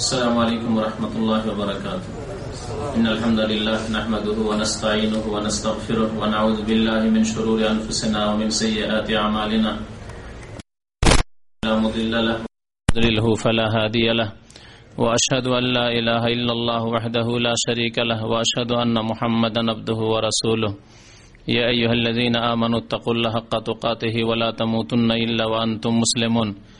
السلام عليكم ورحمة الله وبركاته. إن الحمد لله نحمده ونستعينه ونستغفره ونعوذ بالله من شرور أنفسنا ومن سيئات أعمالنا. لا مضل له. ضلله فلا هادي له. وأشهد أن لا إله إلا الله وحده لا شريك له. وأشهد أن محمدا عبده ورسوله. يا أيها الذين آمنوا اتقوا الله حق تقاته ولا تموتن إلا وأنتم مسلمون.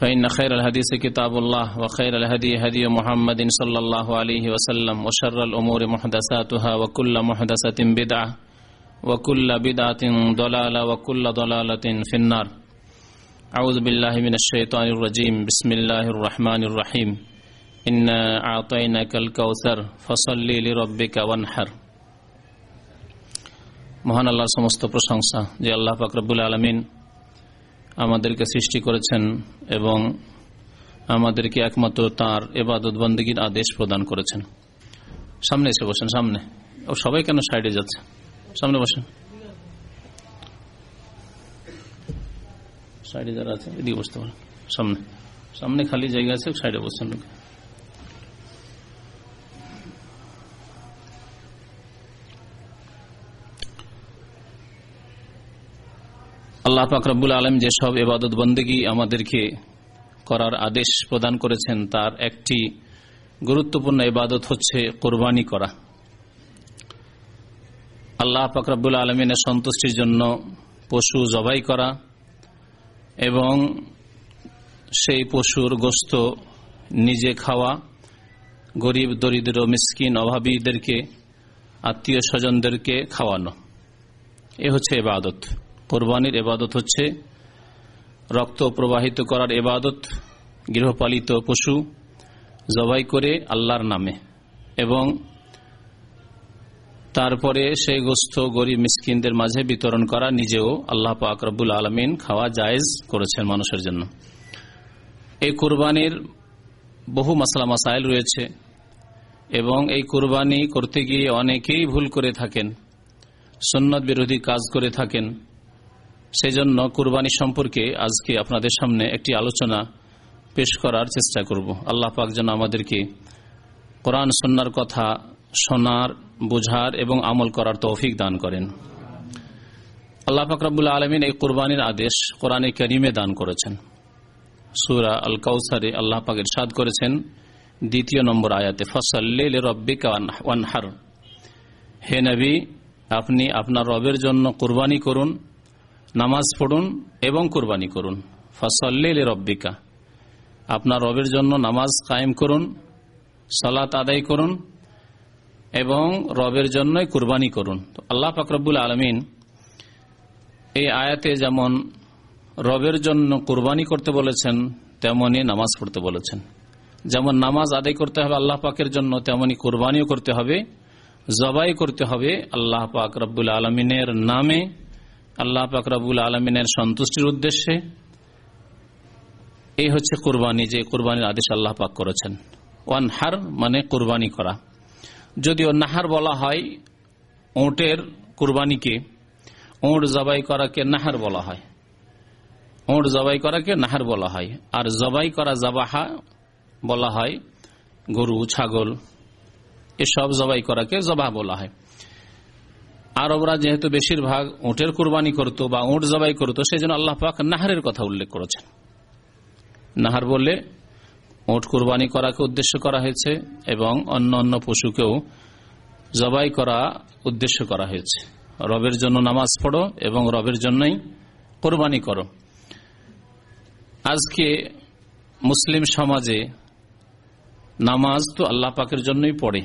فإن خير الحديث كتاب الله وخير الهدي هدي محمد صلى الله عليه وسلم وشر الأمور محدثاتها وكل محدثة بدعة وكل بدعة ضلالة وكل ضلالة في النار أعوذ بالله من الشيطان الرجيم بسم الله الرحمن الرحيم إنا أعطيناك الكوثر فصل لربك وانحر মহান আল্লাহর সমস্ত প্রশংসা যে আল্লাহ ফাকরবুল আলমিন আমাদেরকে সৃষ্টি করেছেন এবং আমাদেরকে একমাত্র তার এবাদত বন্দীগীর আদেশ প্রদান করেছেন। সামনে এসে বসেন, সামনে। ও সবাই কেন সাইডে যাচ্ছে? সামনে বসেন। সাইডে যারা আছে, এদিকে বসতে পারেন। সামনে। সামনে খালি জায়গা আছে, সাইডে বসছেন আল্লাহ ফাকরাবুল আলম যেসব এবাদত বন্দেগী আমাদেরকে করার আদেশ প্রদান করেছেন, তার একটি গুরুত্বপূর্ণ ইবাদত হচ্ছে কোরবানি করা। আল্লাহ ফাকরাবুল আলমিনের সন্তুষ্টির জন্য পশু জবাই করা এবং সেই পশুর গোস্ত নিজে খাওয়া, গরিব, দরিদ্র, মিসকিন, অভাবীদেরকে, আত্মীয় স্বজনদেরকে খাওয়ানো। এ হচ্ছে এবাদত কোরবানির এবাদত হচ্ছে রক্ত প্রবাহিত করার এবাদত, গৃহপালিত পশু জবাই করে আল্লাহর নামে এবং তারপরে সেই গোস্ত গরিব মিসকিনদের মাঝে বিতরণ করা নিজেও আল্লাহ পাক রব্বুল আলমিন খাওয়া জায়েজ করেছেন মানুষের জন্য। এই কোরবানির বহু মাসলা মাসাইল রয়েছে এবং এই কোরবানি করতে গিয়ে অনেকেই ভুল করে থাকেন সন্ন্যত বিরোধী কাজ করে থাকেন। সেজন্য কুরবানি সম্পর্কে আজকে আপনাদের সামনে একটি আলোচনা পেশ করার চেষ্টা করব। আল্লাহ পাক যেন আমাদেরকে কোরআন সন্ন্যার কথা শোনার, বোঝার এবং আমল করার তৌফিক দান করেন। আল্লাহ ফাকরাবুল্লা আলমিন এই কোরবানির আদেশ কোরআনে করিমে দান করেছেন। সুরা আল কাউসারে আল্লাহ পাক ইরশাদ করেছেন, দ্বিতীয় নম্বর আয়াতে রব্বিকা ওয়ানহার। হে নবী, আপনি আপনার রবের জন্য কোরবানি করুন নামাজ পড়ুন এবং কোরবানি করুন। ফসল্লে রব্বিকা আপনার রবের জন্য নামাজ কায়েম করুন, সালাত আদায় করুন এবং রবের জন্যই কোরবানি করুন। আল্লাহ ফাকরবুল আলমিন এই আয়াতে যেমন রবের জন্য কোরবানি করতে বলেছেন তেমনই নামাজ পড়তে বলেছেন। যেমন নামাজ আদায় করতে হবে আল্লাহ পাকের জন্য তেমনই কোরবানিও করতে হবে, জবাই করতে হবে আল্লাহ পাক রব্বুল আলমিনের নামে আল্লাহ পাকরাবুল আলমিনের সন্তুষ্টির উদ্দেশ্যে এই হচ্ছে কোরবানি যে কোরবানির আদেশ আল্লাহ পাক করেছেন। ওয়ান হার মানে কোরবানি করা। যদিও নাহার বলা হয় ওটের কোরবানিকে, ওট জবাই করাকে নাহার বলা হয়। ওট জবাই করাকে নাহার বলা হয়। আর জবাই করা জবাহা বলা হয় গরু, ছাগল, এসব জবাই করাকে জবাহ বলা হয়। আরবরা যেহেতু বেশিরভাগ উঁটের কোরবানি করত বা উঁট জবাই করত সেই জন্য আল্লাহ পাক নাহারের কথা উল্লেখ করেছেন। নাহার বললে, উঁট কোরবানি করাকে উদ্দেশ্য করা হয়েছে এবং অন্য অন্য পশুকেও জবাই করা উদ্দেশ্য করা হয়েছে। রবের জন্য নামাজ পড়ো এবং রবের জন্যই কোরবানি করো। আজকে মুসলিম সমাজে নামাজ তো আল্লাহ পাকের জন্যই পড়ে,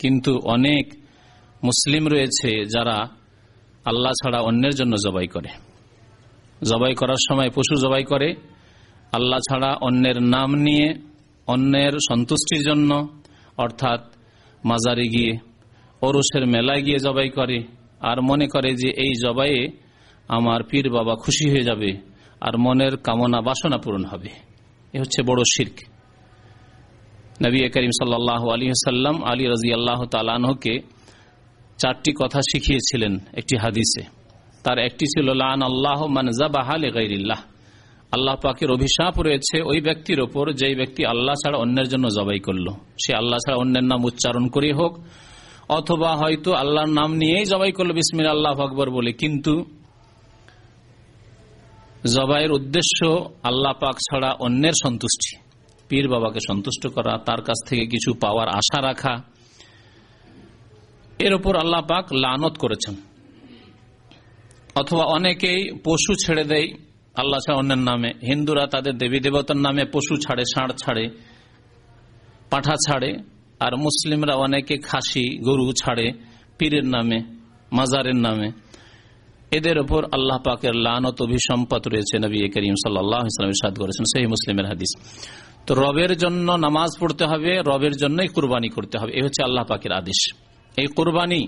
কিন্তু অনেক মুসলিম রয়েছে যারা আল্লাহ ছাড়া অন্যের জন্য জবাই করে। জবাই করার সময় পশু জবাই করে, আল্লাহ ছাড়া অন্যের নাম নিয়ে, অন্যের সন্তুষ্টির জন্য, অর্থাৎ মাজারে গিয়ে, ওরসের মেলায় গিয়ে জবাই করে, আর মনে করে যে এই জবাইয়ে আমার পীর বাবা খুশি হয়ে যাবে, আর মনের কামনা বাসনা পূরণ হবে। এ হচ্ছে বড় শির্ক। নবী করিম সাল্লাহ আলী সাল্লাম আলী রাজি আল্লাহ তালানহকে চারটি কথা শিখিয়েছিলেন একটি হাদিসে। তার একটি ছিল, লান আল্লাহ মানজাবাহালে গাইরিল্লাহ আল্লাহ পাকের অভিশাপ রয়েছে ওই ব্যক্তির ওপর, যেই ব্যক্তি আল্লাহ ছাড়া অন্যের জন্য জবাই করল। সে আল্লাহ ছাড়া অন্যের নাম উচ্চারণ করে হোক, অথবা হয়তো আল্লাহর নাম নিয়েই জবাই করল বিসমিল আল্লাহ আকবর বলে। কিন্তু জবাইয়ের উদ্দেশ্য আল্লাহ পাক ছাড়া অন্যের সন্তুষ্টি। পীর বাবাকে সন্তুষ্ট করা, তার কাছ থেকে কিছু পাওয়ার আশা রাখা এর উপর আল্লাহ পাক লানত করেছেন। অথবা অনেকেই পশু ছেড়ে দেয়, আল্লাহ অন্যের নামে। হিন্দুরা তাদের দেবী দেবতার নামে পশু ছাড়ে, ষাঁড় ছাড়ে, পাঠা ছাড়ে, আর মুসলিমরা অনেকে খাসি, গরু ছাড়ে, পীরের নামে, মাজারের নামে। এদের ওপর আল্লাহ পাকের লানত অভিসম্পদ রয়েছে, নবী করিম সাল্লাহ ইসলামের সাদ করেছেন সেই মুসলিমের হাদিস। তো রবের জন্য নামাজ পড়তে হবে, রবের জন্যই কুরবানি করতে হবে, এ হচ্ছে আল্লাহ পাকের আদেশ। এই কুরবানি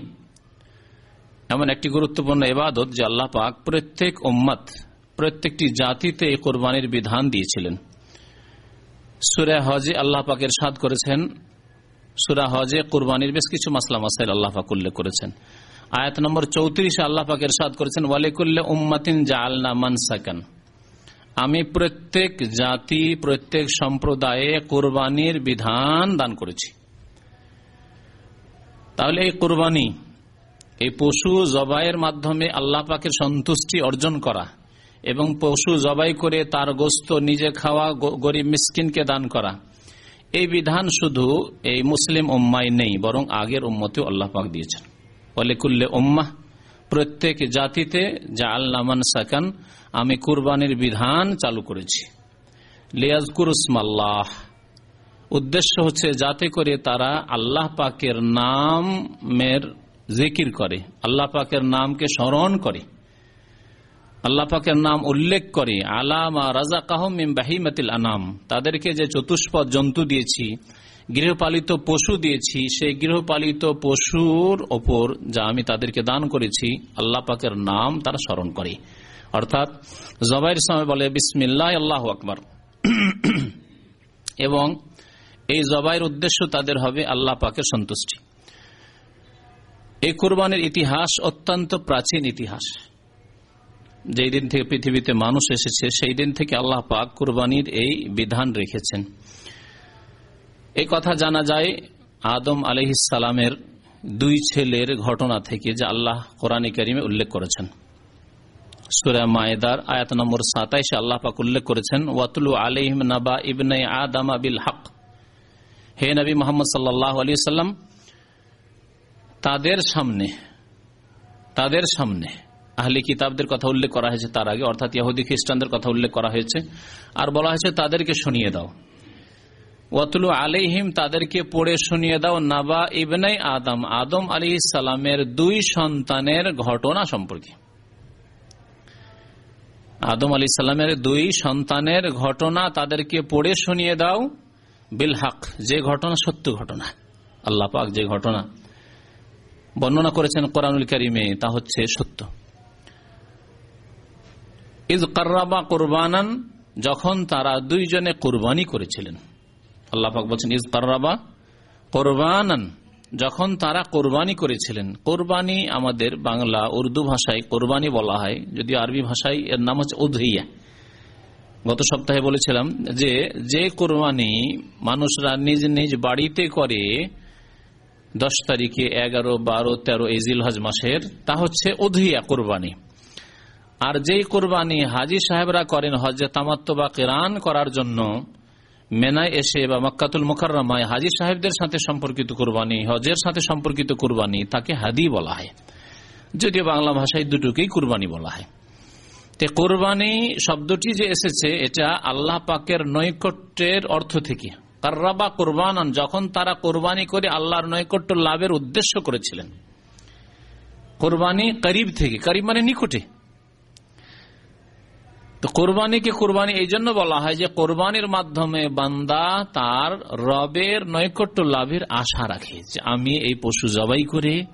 এমন একটি গুরুত্বপূর্ণ এবাদত যে আল্লাহ পাক প্রত্যেক ওম্মত প্রত্যেকটি জাতিতে এই কোরবানির বিধান দিয়েছিলেন। সুরা হজে আল্লাহ পাকের সাদ করেছেন। সুরা হজে কোরবানির বেশ কিছু মাসলা মাসাইল আল্লাহ পাক উল্লেখ করেছেন। আয়াত নম্বর চৌত্রিশে আল্লাহ পাকের সাদ করেছেন, ওয়ালিকুল্লে উম্মাতিন জালনা মানসাকান। আমি প্রত্যেক জাতি, প্রত্যেক সম্প্রদায়ে কোরবানির বিধান দান করেছি। তাহলে এই কোরবানি, এই পশু জবাইয়ের মাধ্যমে আল্লাহ পাকের সন্তুষ্টি অর্জন করা এবং পশু জবাই করে তার গোস্ত নিজে খাওয়া গরিব মিসকিনকে দান করা, এই বিধান শুধু এই মুসলিম উম্মাই নেই, বরং আগের উম্মতেও আল্লাহ পাক দিয়েছেন। অলেকুল্লে উম্মাহ, প্রত্যেক জাতিতে যা আল্লামান সাকান আমি কুরবানির বিধান চালু করেছি। লিয়াজকুরুসমাল্লাহ। উদ্দেশ্য হচ্ছে যাতে করে তারা আল্লাহ পাকের নামের জিকির করে, আল্লাহ পাকের নামকে স্মরণ করে, আল্লাহ পাকের নাম উল্লেখ করে আলামা রাজা কাহমিম বাহিমাতিল আনাম। তাদেরকে যে চতুষ্পদ জন্তু দিয়েছি, গৃহপালিত পশু দিয়েছি, সেই গৃহপালিত পশুর ওপর যা আমি তাদেরকে দান করেছি, আল্লাহ পাকের নাম তারা স্মরণ করে। অর্থাৎ জবাইয়ের সময় বলে, বিসমিল্লাহ আল্লাহ আকবর। এবং এই জবাইয়ের উদ্দেশ্য তাদের হবে আল্লাহ পাকের সন্তুষ্টি। এই কোরবানের ইতিহাস অত্যন্ত প্রাচীন ইতিহাস। যেই দিন থেকে পৃথিবীতে মানুষ এসেছে, সেই দিন থেকে আল্লাহ পাক কোরবানির এই বিধান রেখেছেন। এই কথা জানা যায় আদম আলহিসালামের দুই ছেলের ঘটনা থেকে যা আল্লাহ কোরআন করিমে উল্লেখ করেছেন। সুরা মায়েদার আয়াত নম্বর সাতাইশে আল্লাহ পাক উল্লেখ করেছেন, ওয়াতুলু আলহিম নাবা ইবনে আদাম বিল হক। হে নবী মোহাম্মদ সাল্লাহ আলী সাল্লাম তাদের সামনে তাদের সামনে আহলি কিতাবদের কথা উল্লেখ করা হয়েছে তার আগে, অর্থাৎ ইহুদি খ্রিস্টানদের কথা উল্লেখ করা হয়েছে। আর বলা হয়েছে তাদেরকে শুনিয়ে দাও। ওয়াতুলু আলিহিম তাদেরকে পড়ে শুনিয়ে দাও, নাবা ইবনাই আদম। আদম আলী সালামের দুই সন্তানের ঘটনা সম্পর্কে। আদম আলী সালামের দুই সন্তানের ঘটনা তাদেরকে পড়ে শুনিয়ে দাও। বিল হক, যে ঘটনা সত্য ঘটনা। আল্লাহ পাক যে ঘটনা বর্ণনা করেছেন কোরআনুল করিমে, তা হচ্ছে সত্য। ইজ কার্রাবা কোরবানান, যখন তারা দুইজনে কোরবানি করেছিলেন। আল্লাহ পাক বলছেন ইজ কার্রাবা কোরবানান, যখন তারা কোরবানি করেছিলেন। কোরবানি আমাদের বাংলা উর্দু ভাষায় কোরবানি বলা হয়, যদি আরবি ভাষায় এর নাম হচ্ছে উধইয়া গত সপ্তাহে বলেছিলাম যে যে কোরবানি মানুষরা নিজ নিজ বাড়িতে করে দশ তারিখে এগারো, বারো, তেরো এজিল হজ মাসের, তা হচ্ছে উধইয়া কোরবানি। আর যেই কোরবানি হাজি সাহেবরা করেন হজে তামাত্ম বা কেরান করার জন্য, মেনায় এসে বা মক্কাতুল মোকাররমায় হাজি সাহেবদের সাথে সম্পর্কিত কোরবানি, হজের সাথে সম্পর্কিত কোরবানি তাকে হাদি বলা হয়। যদিও বাংলা ভাষায় দুটোকেই কোরবানি বলা হয়। তে কোরবানি শব্দটি যে এসেছে, এটা আল্লাহ পাকের নৈকট্যের অর্থ থেকে। কার্রাবা কোরবান যখন তারা কোরবানি করে আল্লাহর নৈকট্য লাভের উদ্দেশ্য করেছিলেন। কোরবানি করিব থেকে, করিব মানে নিকটে। তো কোরবানিকে কোরবানি এই জন্য বলা হয় যে, কোরবানির মাধ্যমে বান্দা তার রবের নৈকট্য লাভের আশা রাখে যে, আমি এই পশু জবাই করে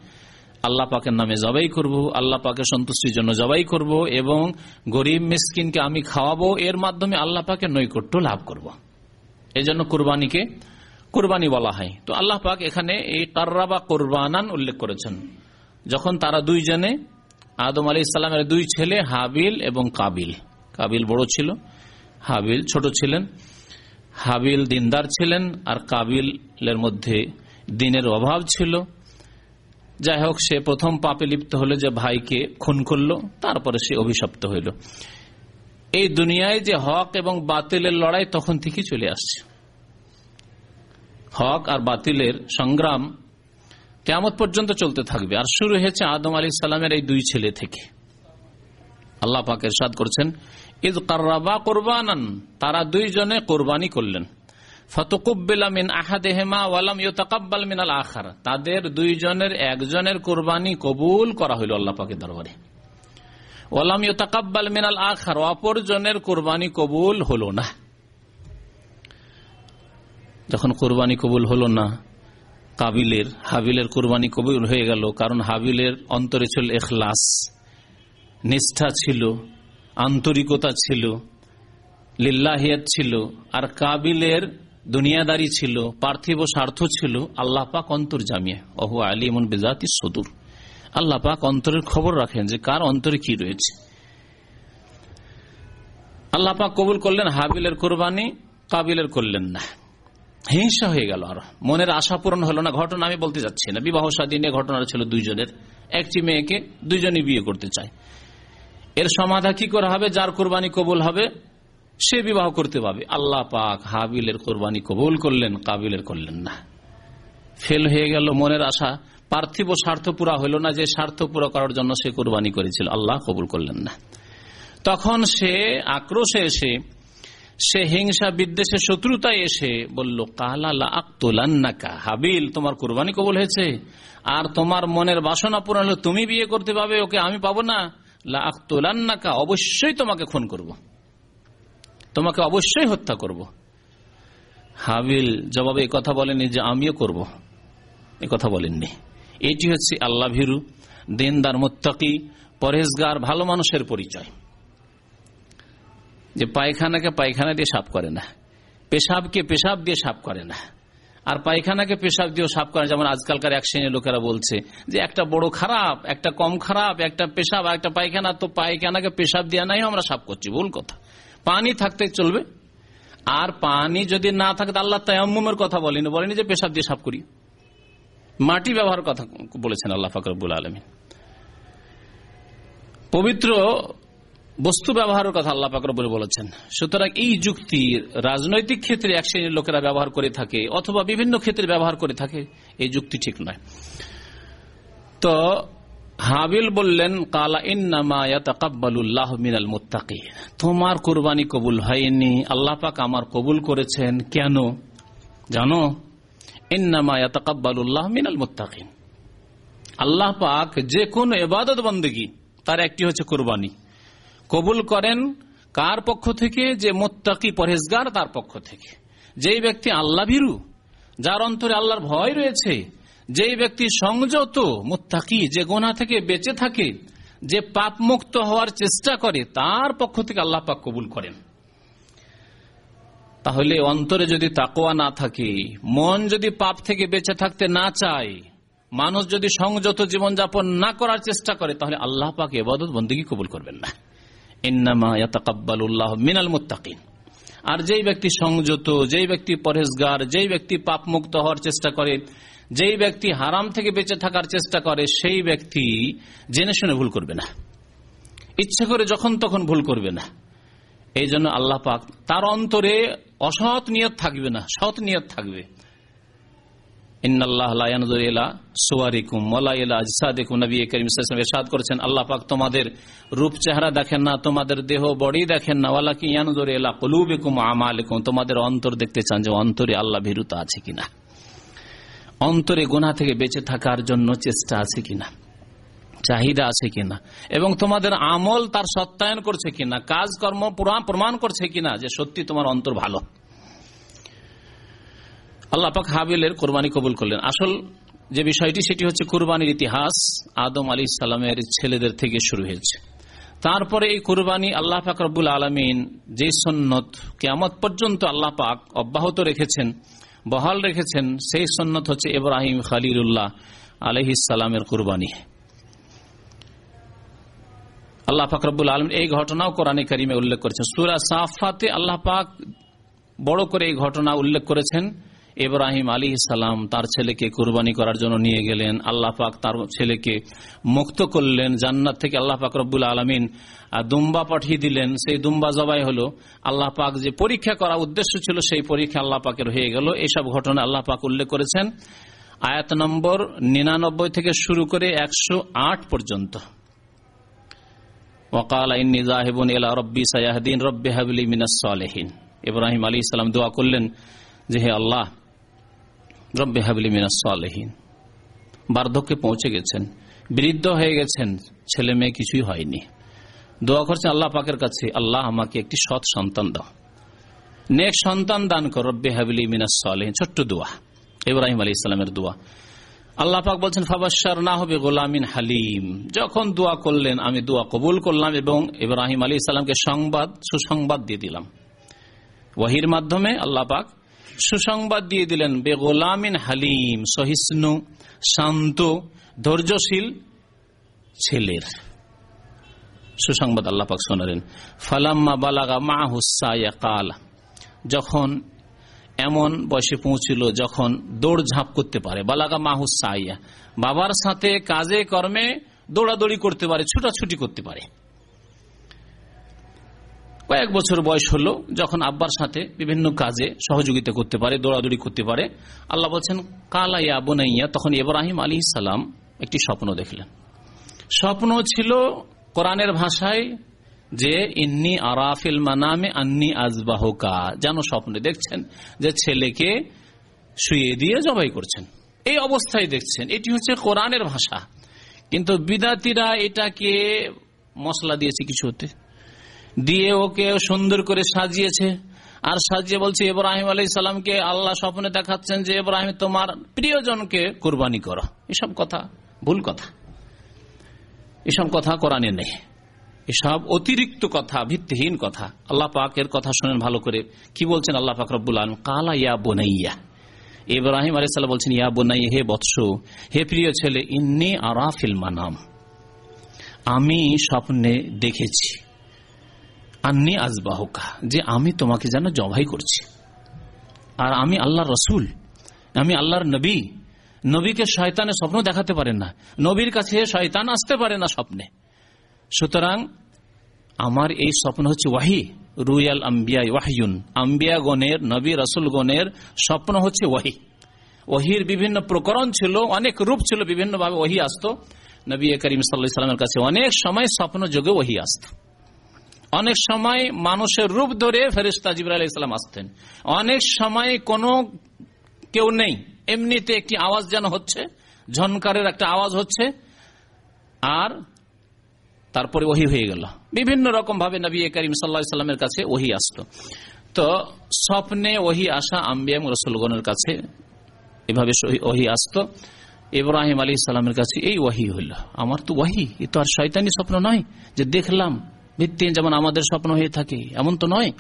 আল্লাহ পাকের নামে জবাই করব, আল্লাহ পাকের সন্তুষ্টির জন্য জবাই করব এবং গরিব মিসকিনকে আমি খাওয়াবো, এর মাধ্যমে আল্লাহ পাকের নৈকট্য লাভ করব। এই জন্য কোরবানিকে কোরবানি বলা হয়। তো আল্লাহ পাক এখানে এই কার্রাবা কোরবানান উল্লেখ করেছেন। যখন তারা দুইজনে, আদম আলী ইসলামের দুই ছেলে, হাবিল এবং কাবিল কাবিল বড় ছিল, হাবিল ছোট ছিলেন, হাবিল দিনদার ছিলেন আর কাবিলের মধ্যে দিনের অভাব ছিল। যাই হোক, সে প্রথম পাপে লিপ্ত হলো যে ভাইকে খুন করল, তারপরে সে অভিশপ্ত হইল। এই দুনিয়ায় যে হক এবং বাতিলের লড়াই তখন থেকে চলে আসছে। হক আর বাতিলের সংগ্রাম কেমত পর্যন্ত চলতে থাকবে। আর শুরু হয়েছে আদম আলী সালামের এই দুই ছেলে থেকে। আল্লাহ পাকের সাদ করছেন ঈদ কার্রাবা কোরবানান তারা দুইজনে কোরবানি করলেন। ফতকুব্বিলামিন আহাদেহেমা ওয়ালাম ইউতাকাব্বাল মিনাল আখার। তাদের দুইজনের একজনের কোরবানি কবুল করা হইল আল্লাহ পাকের দরবারে। ওয়ালাম ইউতাকাব্বাল মিনাল আখার, অপরজনের কোরবানি কবুল হলো না। যখন কোরবানি কবুল হলো না, কাবিলের, হাবিলের কোরবানি কবুল হয়ে গেল, কারণ হাবিলের অন্তরে ছিল এখলাস নিষ্ঠা ছিল, আন্তরিকতা ছিল, লিল্লাহিয়াত ছিল, আর কাবিলের দুনিয়াদারি ছিল, পার্থিব স্বার্থ ছিল, আল্লাহ পাক অন্তর জামিয়া। অহু আলী এমন বেজাতি সদুর। আল্লাহ পাক অন্তরের খবর রাখেন যে কার অন্তরে কি রয়েছে। আল্লাহ পাক কবুল করলেন, হাবিলের কোরবানি, কাবিলের করলেন না। হিংসা হয়ে গেল আর। মনের আশা পূরণ হলো না। ঘটনা আমি বলতে যাচ্ছি না। বিবাহ স্বাধীনে ঘটনা ছিল দুইজনের। একটি মেয়েকে দুইজনই বিয়ে করতে চায়। এর সমাধা কি করা হবে? যার কোরবানি কবুল হবে? সে বিবাহ করতে পাবে আল্লাহ পাক হাবিলের কোরবানি কবুল করলেন, কাবিলের করলেন না। ফেল হয়ে গেল মনের আশা। পার্থিব স্বার্থ পুরা হইল না, যে স্বার্থ পুরা করার জন্য সে কোরবানি করেছিল। আল্লাহ কবুল করলেন না। তখন সে আক্রোশে এসে, সে হিংসা বিদ্বেষে শত্রুতায় এসে বলল, কালা আক্তোলান্নাকা। হাবিল, তোমার কোরবানি কবুল হয়েছে। আর তোমার মনের বাসনা পূরণ হলো তুমি বিয়ে করতে পাবে ওকে আমি পাবো না। লা আক্তোলান্নাকা, অবশ্যই তোমাকে খুন করব। তোমাকে অবশ্যই হত্যা করব। হাবিল জবাবে কথা বলেনি যে আমিও করব। এ কথা বলেননি এটি হচ্ছে আল্লাহ ভীরু, দিনদার মোত্তাকি পরেজগার ভালো মানুষের পরিচয় যে পায়খানাকে পায়খানা দিয়ে সাফ করে না, পেশাবকে পেশাব দিয়ে সাফ করে না আর পায়খানাকে পেশাব দিয়েও সাফ করে যেমন আজকালকার এক শ্রেণির লোকেরা বলছে যে একটা বড় খারাপ, একটা কম খারাপ, একটা পেশাব একটা পায়খানা, তো পায়খানাকে পেশাব দিয়ে নাই, আমরা সাফ করছি, ভুল কথা পানি থাকতে চলবে। আর পানি যদি না থাকে আল্লাহ তায়াম্মুমের কথা বলেনি। বলেনি যে পেশাব দিয়ে সাফ করি। মাটি ব্যবহার কথা বলেছেন আল্লাহ ফাকরবুল আলমী পবিত্র বস্তু ব্যবহারের কথা আল্লাহ পাকরবুল বলেছেন। সুতরাং এই যুক্তি রাজনৈতিক ক্ষেত্রে এক শ্রেণির লোকেরা ব্যবহার করে থাকে, অথবা বিভিন্ন ক্ষেত্রে ব্যবহার করে থাকে, এই যুক্তি ঠিক নয়। তো হাবিল বললেন, কালা ইন্নামায়াতাকাব্বালুল্লাহ মিনাল মুত্তাকি। তোমার কোরবানি কবুল হয়নি, আল্লাহ পাক আমার কবুল করেছেন। কেন? জানো? ইন্নামায়াতাকাব্বালুল্লাহ মিনাল মুত্তাকিন আল্লাহ পাক যে কোন এবাদত বন্দেগী, তার একটি হচ্ছে কোরবানি। কবুল করেন কার পক্ষ থেকে? যে মোত্তাকি পরহেজগার, তার পক্ষ থেকে। যেই ব্যক্তি আল্লাহ ভীরু, যার অন্তরে আল্লাহর ভয় রয়েছে যেই ব্যক্তি সংযত মোত্তাকি, যে গোনা থেকে বেঁচে থাকে, যে পাপ মুক্ত হওয়ার চেষ্টা করে, তার পক্ষ থেকে আল্লাহ পাক কবুল করেন। তাহলে অন্তরে যদি তাকোয়া না থাকে, মন যদি পাপ থেকে বেঁচে থাকতে না চায়, মানুষ যদি সংযত জীবনযাপন না করার চেষ্টা করে, তাহলে আল্লাহ পাক এবাদত বন্দী কবুল করবেন না। আর যেই ব্যক্তি সংযত, যেই ব্যক্তি পরেশগার যেই ব্যক্তি পাপ মুক্ত হওয়ার চেষ্টা করে যেই ব্যক্তি হারাম থেকে বেঁচে থাকার চেষ্টা করে, সেই ব্যক্তি জেনে শুনে ভুল করবে না। ইচ্ছে করে যখন তখন ভুল করবে না। এই জন্য আল্লাহ পাক তার অন্তরে অসৎ নিয়ত থাকবে না, সৎ নিয়ত থাকবে। আল্লাহ পাক তোমাদের রূপ চেহারা দেখেন না, তোমাদের দেহ বডি দেখেন না। ওয়ালা কি ইয়ানজুর এলা কলুবিকুম আমালিকুম। তোমাদের অন্তর দেখতে চান যে অন্তরে আল্লাহ ভীরুতা আছে কিনা। অন্তরে গোনা থেকে বেঁচে থাকার জন্য চেষ্টা আছে কিনা? চাহিদা আছে কিনা? এবং তোমাদের আমল তার সত্যায়ন করছে কিনা? কাজকর্ম প্রমাণ করছে কিনা যে সত্যি তোমার অন্তর ভালো? আল্লাহ পাক হাবিলের কোরবানি কবুল করলেন। আসল যে বিষয়টি, সেটি হচ্ছে কুরবানির ইতিহাস আদম আলী সালামের ছেলেদের থেকে শুরু হয়েছে। তারপরে এই কুরবানি আল্লাহ পাক রব্বুল আলমিন যে সন্ন্যত কেমত পর্যন্ত আল্লাহ পাক অব্যাহত রেখেছেন বহাল রেখেছেন সেই সন্ন্যত হচ্ছে ইব্রাহিম খালিরুল্লাহ আলহিসালামের কুরবানি। আল্লাহ পাক রব্বুল আলম এই ঘটনাও কোরআনে কারিমে উল্লেখ করেছেন। সুরা সাফাতে আল্লাহ পাক বড় করে এই ঘটনা উল্লেখ করেছেন। ইব্রাহিম আলী সালাম তার ছেলেকে কুরবানি করার জন্য নিয়ে গেলেন। আল্লাহ পাক তার ছেলেকে মুক্ত করলেন, জান্নাত থেকে আল্লাহ পাক রব্বুল আলমিন দুম্বা পাঠিয়ে দিলেন। সেই দুম্বা জবাই হলো আল্লাহ পাক যে পরীক্ষা করা উদ্দেশ্য ছিল, সেই পরীক্ষা আল্লাহ পাকের হয়ে গেল। এইসব ঘটনা আল্লাহ পাক উল্লেখ করেছেন। আয়াত নম্বর নিরানব্বই থেকে শুরু করে একশো আট পর্যন্ত। ওকাল ইব্রাহিম আলী ইসলাম দোয়া করলেন যে, হে আল্লাহ রব্বে হাবলি মিনাস সালেহীন। বার্ধক্যে পৌঁছে গেছেন। বৃদ্ধ হয়ে গেছেন। ছেলে মেয়ে কিছুই হয়নি। দোয়া করছেন আল্লাহ পাকের কাছে, আল্লাহ আমাকে একটি সৎ সন্তান দাও। নেক সন্তান দান কর রব্বে হাবলি মিনাস সালেহীন। ছোট্ট দোয়া। ইব্রাহিম আলী ইসলামের দোয়া। আল্লাহ পাক বলছেন ফাবাসার না হবে গোলামিন হালিম। যখন দোয়া করলেন, আমি দোয়া কবুল করলাম এবং ইব্রাহিম আলী ইসলামকে সংবাদ, সুসংবাদ দিয়ে দিলাম। ওয়াহির মাধ্যমে আল্লাহ পাক সুসংবাদ দিয়ে দিলেন, বে গোলামিন হালিম, সহিষ্ণু, শান্ত, ধৈর্যশীল ছেলের। সুসংবাদ আল্লাহ পাক শোনালেন, ফালাম্মা বালাগা মা হুসাইয়া কাল। যখন এমন বয়সে পৌঁছিল, যখন দৌড় ঝাঁপ করতে পারে, বালাগা মাহুস সাইয়া বাবার সাথে কাজে কর্মে দৌড়াদৌড়ি করতে পারে, ছুটাছুটি করতে পারে। কয়েক বছর বয়স হলো যখন আব্বার সাথে বিভিন্ন কাজে সহযোগিতা করতে পারে, দৌড়াদৌড়ি করতে পারে। আল্লাহ বলছেন কালাইয়া বোনাইয়া, তখন ইব্রাহিম আলী সালাম একটি স্বপ্ন দেখলেন। স্বপ্ন ছিল কোরআনের ভাষায় যে, ইন্নি আরাফিল মানামে আন্নি আজবাহকা যেন স্বপ্নে দেখছেন যে ছেলেকে শুয়ে দিয়ে জবাই করছেন। এই অবস্থায় দেখছেন, এটি হচ্ছে কোরআনের ভাষা। কিন্তু বিদাতিরা এটাকে মশলা দিয়েছে কিছু হতে। দিয়ে ওকে সুন্দর করে সাজিয়েছে। আর সাজিয়ে বলছে, ইব্রাহিম আলাই সালামকে আল্লাহ স্বপ্নে দেখাচ্ছেন যে, ইব্রাহিম, তোমার প্রিয়জনকে কোরবানি করো। এসব কথা, ভুল কথা। এসব কথা কোরআনে নেই। এসব অতিরিক্ত কথা, ভিত্তিহীন কথা। আল্লাহ পাকের কথা শোনেন ভালো করে। কি বলছেন আল্লাহ পাক রব্বুল আলম কালা ইয়া বোনাইয়া। ইব্রাহিম আলাইসাল্লাম বলছেন, ইয়া বোনাই হে বৎস, হে প্রিয় ছেলে, ইন্নি আরাফিল মানাম। আমি স্বপ্নে দেখেছি। আন্নি আজবাহকা, যে আমি তোমাকে যেন জবাই করছি। আর আমি আল্লাহর রসুল, আমি আল্লাহর নবী। নবীকে শয়তানে স্বপ্ন দেখাতে পারেন না, নবীর কাছে শয়তান আসতে পারে না স্বপ্নে। সুতরাং আমার এই স্বপ্ন হচ্ছে ওয়াহি রুয়াল আম্বিয়া ওয়াহিউন আম্বিয়া গণের নবী রসুল গণের স্বপ্ন হচ্ছে ওয়াহি। ওহির বিভিন্ন প্রকরণ ছিল, অনেক রূপ ছিল, বিভিন্নভাবে ওহি আসত। নবী করিম সাল্লা সাল্লামের কাছে অনেক সময় স্বপ্ন যোগে ওহি আসত। অনেক সময় মানুষের রূপ ধরে ফেরিস্তা জিবর আলি ইসলাম আসতেন। অনেক সময় কোনো কেউ নেই। এমনিতে একটি আওয়াজ যেন হচ্ছে, ঝনকারের একটা আওয়াজ হচ্ছে, আর তারপরে ওহি হয়ে গেল। বিভিন্ন রকম ভাবে নবী করিম সাল্লামের কাছে ওহি আসতো তো স্বপ্নে ওহি আসা আম্বিয়াম রসুলগণের কাছে এভাবে ওহি আসতো। ইব্রাহিম আলী সালামের কাছে এই ওয়াহি হইল। আমার তো ওয়াহি এ তো আর শয়তানি স্বপ্ন নয় যে দেখলাম। ভিত্তিহীন যেমন আমাদের স্বপ্ন হয়ে থাকে, এমন তো নয়।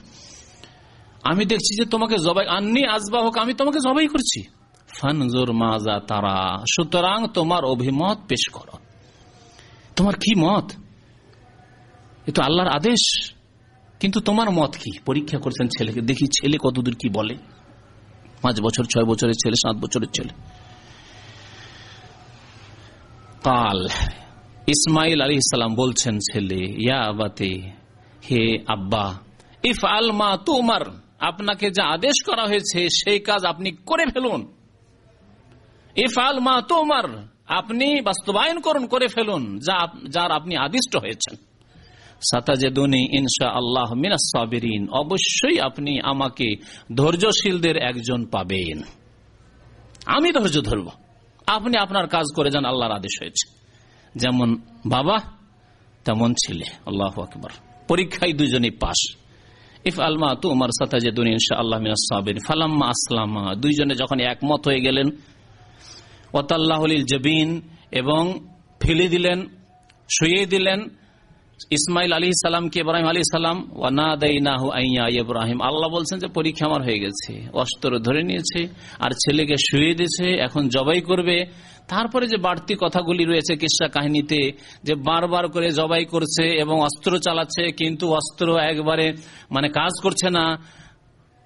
আমি দেখছি যে তোমাকে জবাই, আননি আজবা হোক, আমি তোমাকে জবাই করছি। ফানজোর মাজা তারা, সুতরাং তোমার অভিমত পেশ করো। তোমার কি মত? এ তো আল্লাহর আদেশ। কিন্তু তোমার মত কি? পরীক্ষা করছেন ছেলেকে, দেখি ছেলে কতদূর কি বলে। পাঁচ বছর, ছয় বছরের ছেলে, সাত বছরের ছেলে। কাল ইসমাইল আলী ইসলাম বলছেন, ছেলে, ইয়া আবাতে, হে আব্বা ইফ আল মা তোমার, আপনাকে যা আদেশ করা হয়েছে, সেই কাজ আপনি করে ফেলুন। ইফ আল মা তোমার, আপনি বাস্তবায়ন করুন, করে ফেলুন, যা যার আপনি আদিষ্ট হয়েছেন। অবশ্যই আপনি আমাকে ধৈর্যশীলদের একজন পাবেন। আমি ধৈর্য ধরব। আপনি আপনার কাজ করে যান, আল্লাহর আদেশ হয়েছে। যেমন বাবা, তেমন ছেলে। আল্লাহ আকবর। পরীক্ষায় দুজনেই পাশ। ইফ আলমা তু উমার সাতাজেদুন আল্লাহ ফালাম্মা আসলামা। দুইজনে যখন একমত হয়ে গেলেন ওতাল্লাহলিল জবিন এবং ফেলে দিলেন শুয়ে দিলেন ইসমাইল আলী সালামকে ইব্রাহিম আলী সালাম ইব্রাহিম। আল্লাহ বলছেন যে, পরীক্ষা আমার হয়ে গেছে, অস্ত্র ধরে নিয়েছে, আর ছেলেকে শুয়ে দিয়েছে, এখন জবাই করবে। তারপরে যে বাড়তি কথাগুলি রয়েছে কিসা কাহিনীতে, যে বারবার করে জবাই করছে এবং অস্ত্র চালাচ্ছে, কিন্তু অস্ত্র একবারে মানে কাজ করছে না,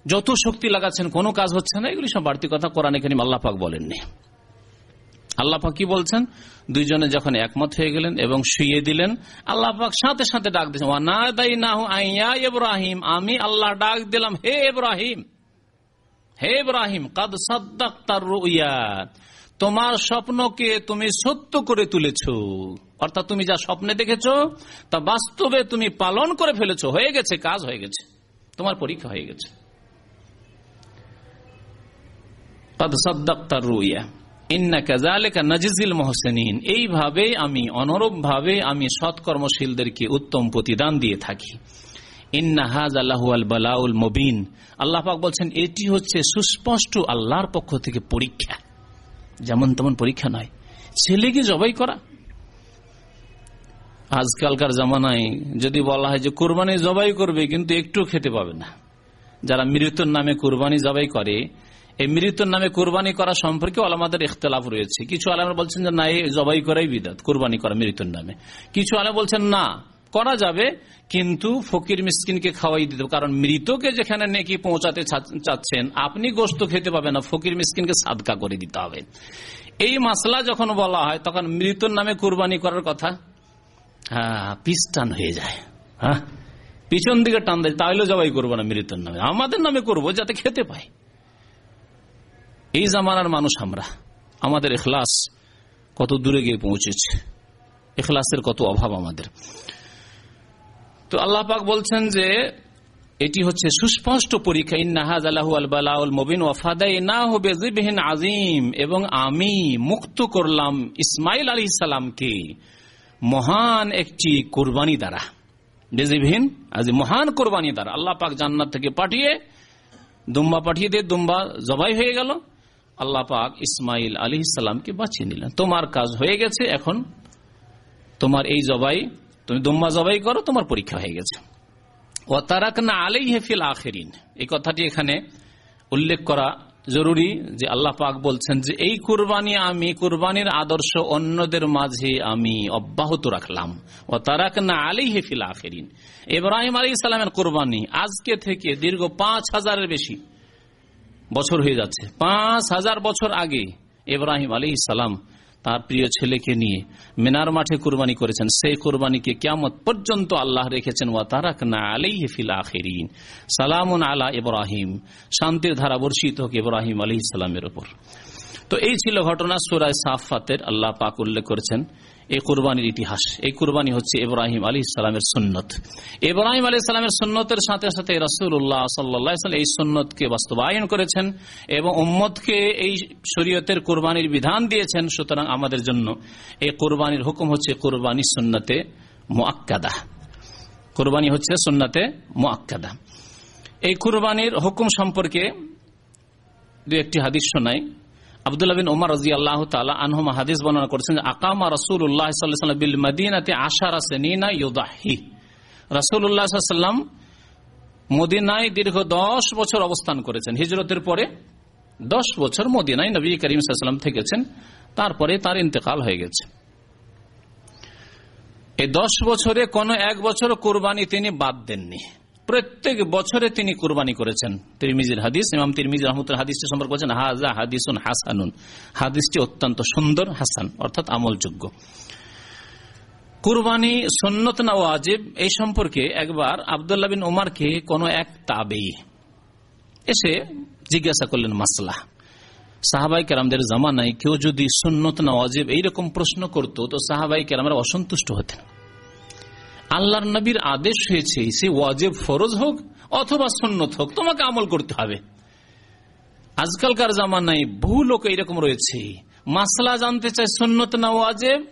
যত শক্তি লাগাচ্ছেন, কোনো কাজ হচ্ছে না, এগুলি সব বাড়তি কথা কোরআন এখানে আল্লাহ পাক বলেননি। আল্লাহ পাক কি বলছেন? দুইজনে যখন একমত হয়ে গেলেন এবং শুয়ে দিলেন, আল্লাহ পাক সাথে সাথে ডাক দিয়েছেন আমি আল্লাহ ডাক দিলাম, হে ইব্রাহিম হে ইব্রাহিম, কাদ সাদ্দাক তার তোমার স্বপ্নকে তুমি সত্য করে তুলেছ। অর্থাৎ তুমি যা স্বপ্নে দেখেছ, তা বাস্তবে তুমি পালন করে ফেলেছ। হয়ে গেছে, কাজ হয়ে গেছে, তোমার পরীক্ষা হয়ে গেছে। এইভাবে আমি অনরব ভাবে আমি সৎকর্মশীলদেরকে উত্তম প্রতিদান দিয়ে থাকি। আল্লাহ আল বালাউল মবিন। পাক বলছেন, এটি হচ্ছে সুস্পষ্ট আল্লাহর পক্ষ থেকে পরীক্ষা। যেমন তেমন পরীক্ষা নয়। ছেলেকে জবাই করা। আজকালকার জামানায় যদি বলা হয় যে কোরবানি জবাই করবে, কিন্তু একটু খেতে পাবে না। যারা মৃত্যুর নামে কোরবানি জবাই করে এই মৃত্যুর নামে কোরবানি করা সম্পর্কে আলামাদের ইখতলাফ রয়েছে। কিছু আলামা বলছেন যে, না, এই জবাই করাই বিদাত, কোরবানি করা মৃত্যুর নামে। কিছু আলাম বলছেন, না, করা যাবে, কিন্তু ফকির মিসকিনকে খাওয়াই দিতে কারণ মৃতকে যেখানে নেকি পৌঁছাতে চাচ্ছেন, আপনি গোস্ত খেতে পাবেন না, ফকির মিসকিনকে সাদকা করে দিতে হবে। এই মাসলা যখন বলা হয়, তখন মৃত্যুর নামে কুরবানি করার কথা? হ্যাঁ পিস্টান হয়ে যায়। হ্যাঁ পিছন দিকে টান দেয়, তাহলে জবাই করব না মৃত্যুর নামে। আমাদের নামে করব, যাতে খেতে পাই এই জামানার মানুষ আমরা। আমাদের এখলাস কত দূরে গিয়ে পৌঁছেছে। এখলাসের কত অভাব আমাদের। তো আল্লাহ পাক বলছেন যে, এটি হচ্ছে সুস্পষ্ট পরীক্ষা ইন্নাহাজ মবিন আজিম এবং আমি মুক্ত করলাম ইসমাইল আলী ইসালামকে মহান একটি কোরবানি দ্বারা। বেজিবিহীন আজ মহান কোরবানি দ্বারা। আল্লাহ পাক জান্নাত থেকে পাঠিয়ে দুম্বা পাঠিয়ে দিয়ে দুম্বা জবাই হয়ে গেল। আল্লাহ পাক ইসমাইল আলী ইসালামকে বাঁচিয়ে নিলেন। তোমার কাজ হয়ে গেছে, এখন তোমার এই জবাই, তুমি দুম্বা জবাই করো, তোমার পরীক্ষা হয়ে গেছে। ও তারাক না আলাই হেফিল আখেরিন। এই কথাটি এখানে উল্লেখ করা জরুরি যে আল্লাহ পাক বলছেন যে, এই কুরবানি আমি, কুরবানির আদর্শ অন্যদের মাঝে আমি অব্যাহত রাখলাম। ও তারাক না আলী হেফিল আখেরিন। ইব্রাহিম আলী ইসলামের কোরবানি আজকে থেকে দীর্ঘ পাঁচ হাজারের বেশি। বছর হয়ে যাচ্ছে। পাঁচ হাজার বছর আগে ইব্রাহিম আলী ইসালাম তার প্রিয় ছেলেকে নিয়ে মেনার মাঠে কুরবানি করেছেন। সেই কোরবানিকে কেমন পর্যন্ত আল্লাহ রেখেছেন, ওয়া তারাক না আলাই ফিল আখেরিন। সালামুন আলা ইব্রাহিম। শান্তির ধারা বর্ষিত হোক ইব্রাহিম আলী ইসলামের ওপর তো এই ছিল ঘটনা সুরায় সাফাতের আল্লাহ পাক উল্লেখ করেছেন এই কোরবানির ইতিহাস। এই কোরবানি হচ্ছে ইব্রাহিম আলী ইসলামের সুন্নত। ইব্রাহিম আলী ইসলামের সুন্নতের সাথে সাথে রসুল্লাহ সাল্লাহ এই সুন্নতকে বাস্তবায়ন করেছেন এবং উম্মদকে এই শরীয়তের কোরবানির বিধান দিয়েছেন। সুতরাং আমাদের জন্য এই কোরবানির হুকুম হচ্ছে কোরবানি সুন্নতে মোয়াক্কাদা কোরবানি হচ্ছে সুন্নতে মোয়াক্কাদা এই কোরবানির হুকুম সম্পর্কে দু একটি হাদিস শোনায় আবদুল্লাহ বিন ওমর রাজি আল্লাহ তালা আনহুমা হাদিস বর্ণনা করেছেন আকামা রসুল উল্লাহ বিল মদিনাতে আশারা সেনিনা ইউদাহি। রসুল্লাহ সাল্লাম মদিনায় দীর্ঘ দশ বছর অবস্থান করেছেন। হিজরতের পরে দশ বছর মদিনায় নবী করিম সাল্লাম থেকেছেন। তারপরে তার ইন্তেকাল হয়ে গেছে। এই দশ বছরে কোন এক বছর কোরবানি তিনি বাদ দেননি। প্রত্যেক বছরে তিনি কুরবানি করেছেন। তিরমিজির হাদিস, ইমাম তিরমিজ রহমতুল হাদিসটি সম্পর্কে বলছেন, হাজা হাদিসুন হাসানুন। হাদিসটি অত্যন্ত সুন্দর, হাসান, অর্থাৎ আমলযোগ্য। কুরবানি সন্নত না ওয়াজিব, এই সম্পর্কে একবার আবদুল্লাহ বিন ওমারকে কোন এক তাবেই এসে জিজ্ঞাসা করলেন মাসলা সাহাবাই কেরামদের জামানায় কেউ যদি সুন্নত না ওয়াজিব এইরকম প্রশ্ন করত, তো সাহাবাই কেরামের অসন্তুষ্ট হতেন। আল্লাহর নবীর আদেশ হয়েছে সে ওয়াজেব ফরজ হোক অথবা সন্ন্যত হোক, তোমাকে আমল করতে হবে। আজকালকার জামানায় বহু লোক এইরকম রয়েছে। মাসলা জানতে চায় সন্ন্যত না ওয়াজেব,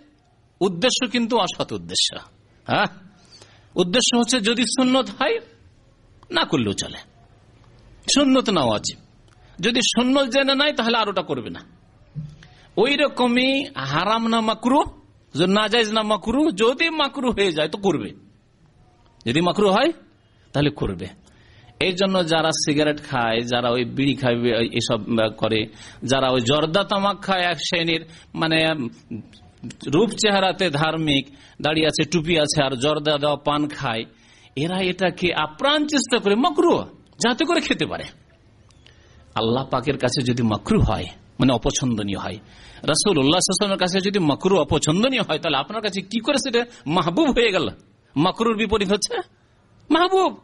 উদ্দেশ্য কিন্তু অসৎ উদ্দেশ্য। হ্যাঁ? উদ্দেশ্য হচ্ছে যদি সুন্নত হয়, না করলেও চলে। সুন্নত না ওয়াজিব। যদি সুন্নত জেনে নাই, তাহলে আর ওটা করবে না। ওই রকমই হারাম না মাকরু না যাইজ না মাকরু, যদি মাকরু হয়ে যায় তো করবে। যদি মাকরু হয়, তাহলে করবে। এই জন্য যারা সিগারেট খায়, যারা ওই বিড়ি খায়, এসব করে, যারা ওই জর্দা তামাক খায় এক শ্রেণির মানে রূপ চেহারাতে ধার্মিক দাঁড়িয়ে আছে, টুপি আছে, আর জর্দা দেওয়া পান খায়, এরা এটাকে আপ্রাণ চেষ্টা করে মকরু, যাতে করে খেতে পারে। আল্লাহ পাকের কাছে যদি মকরু হয় মানে অপছন্দনীয় হয় রাসুল উল্লাহামের কাছে যদি মকরু অপছন্দনীয় হয়, তাহলে আপনার কাছে কি করে সেটা মাহবুব হয়ে গেল। মকরুর বিপরীত হচ্ছে? মাহবুব।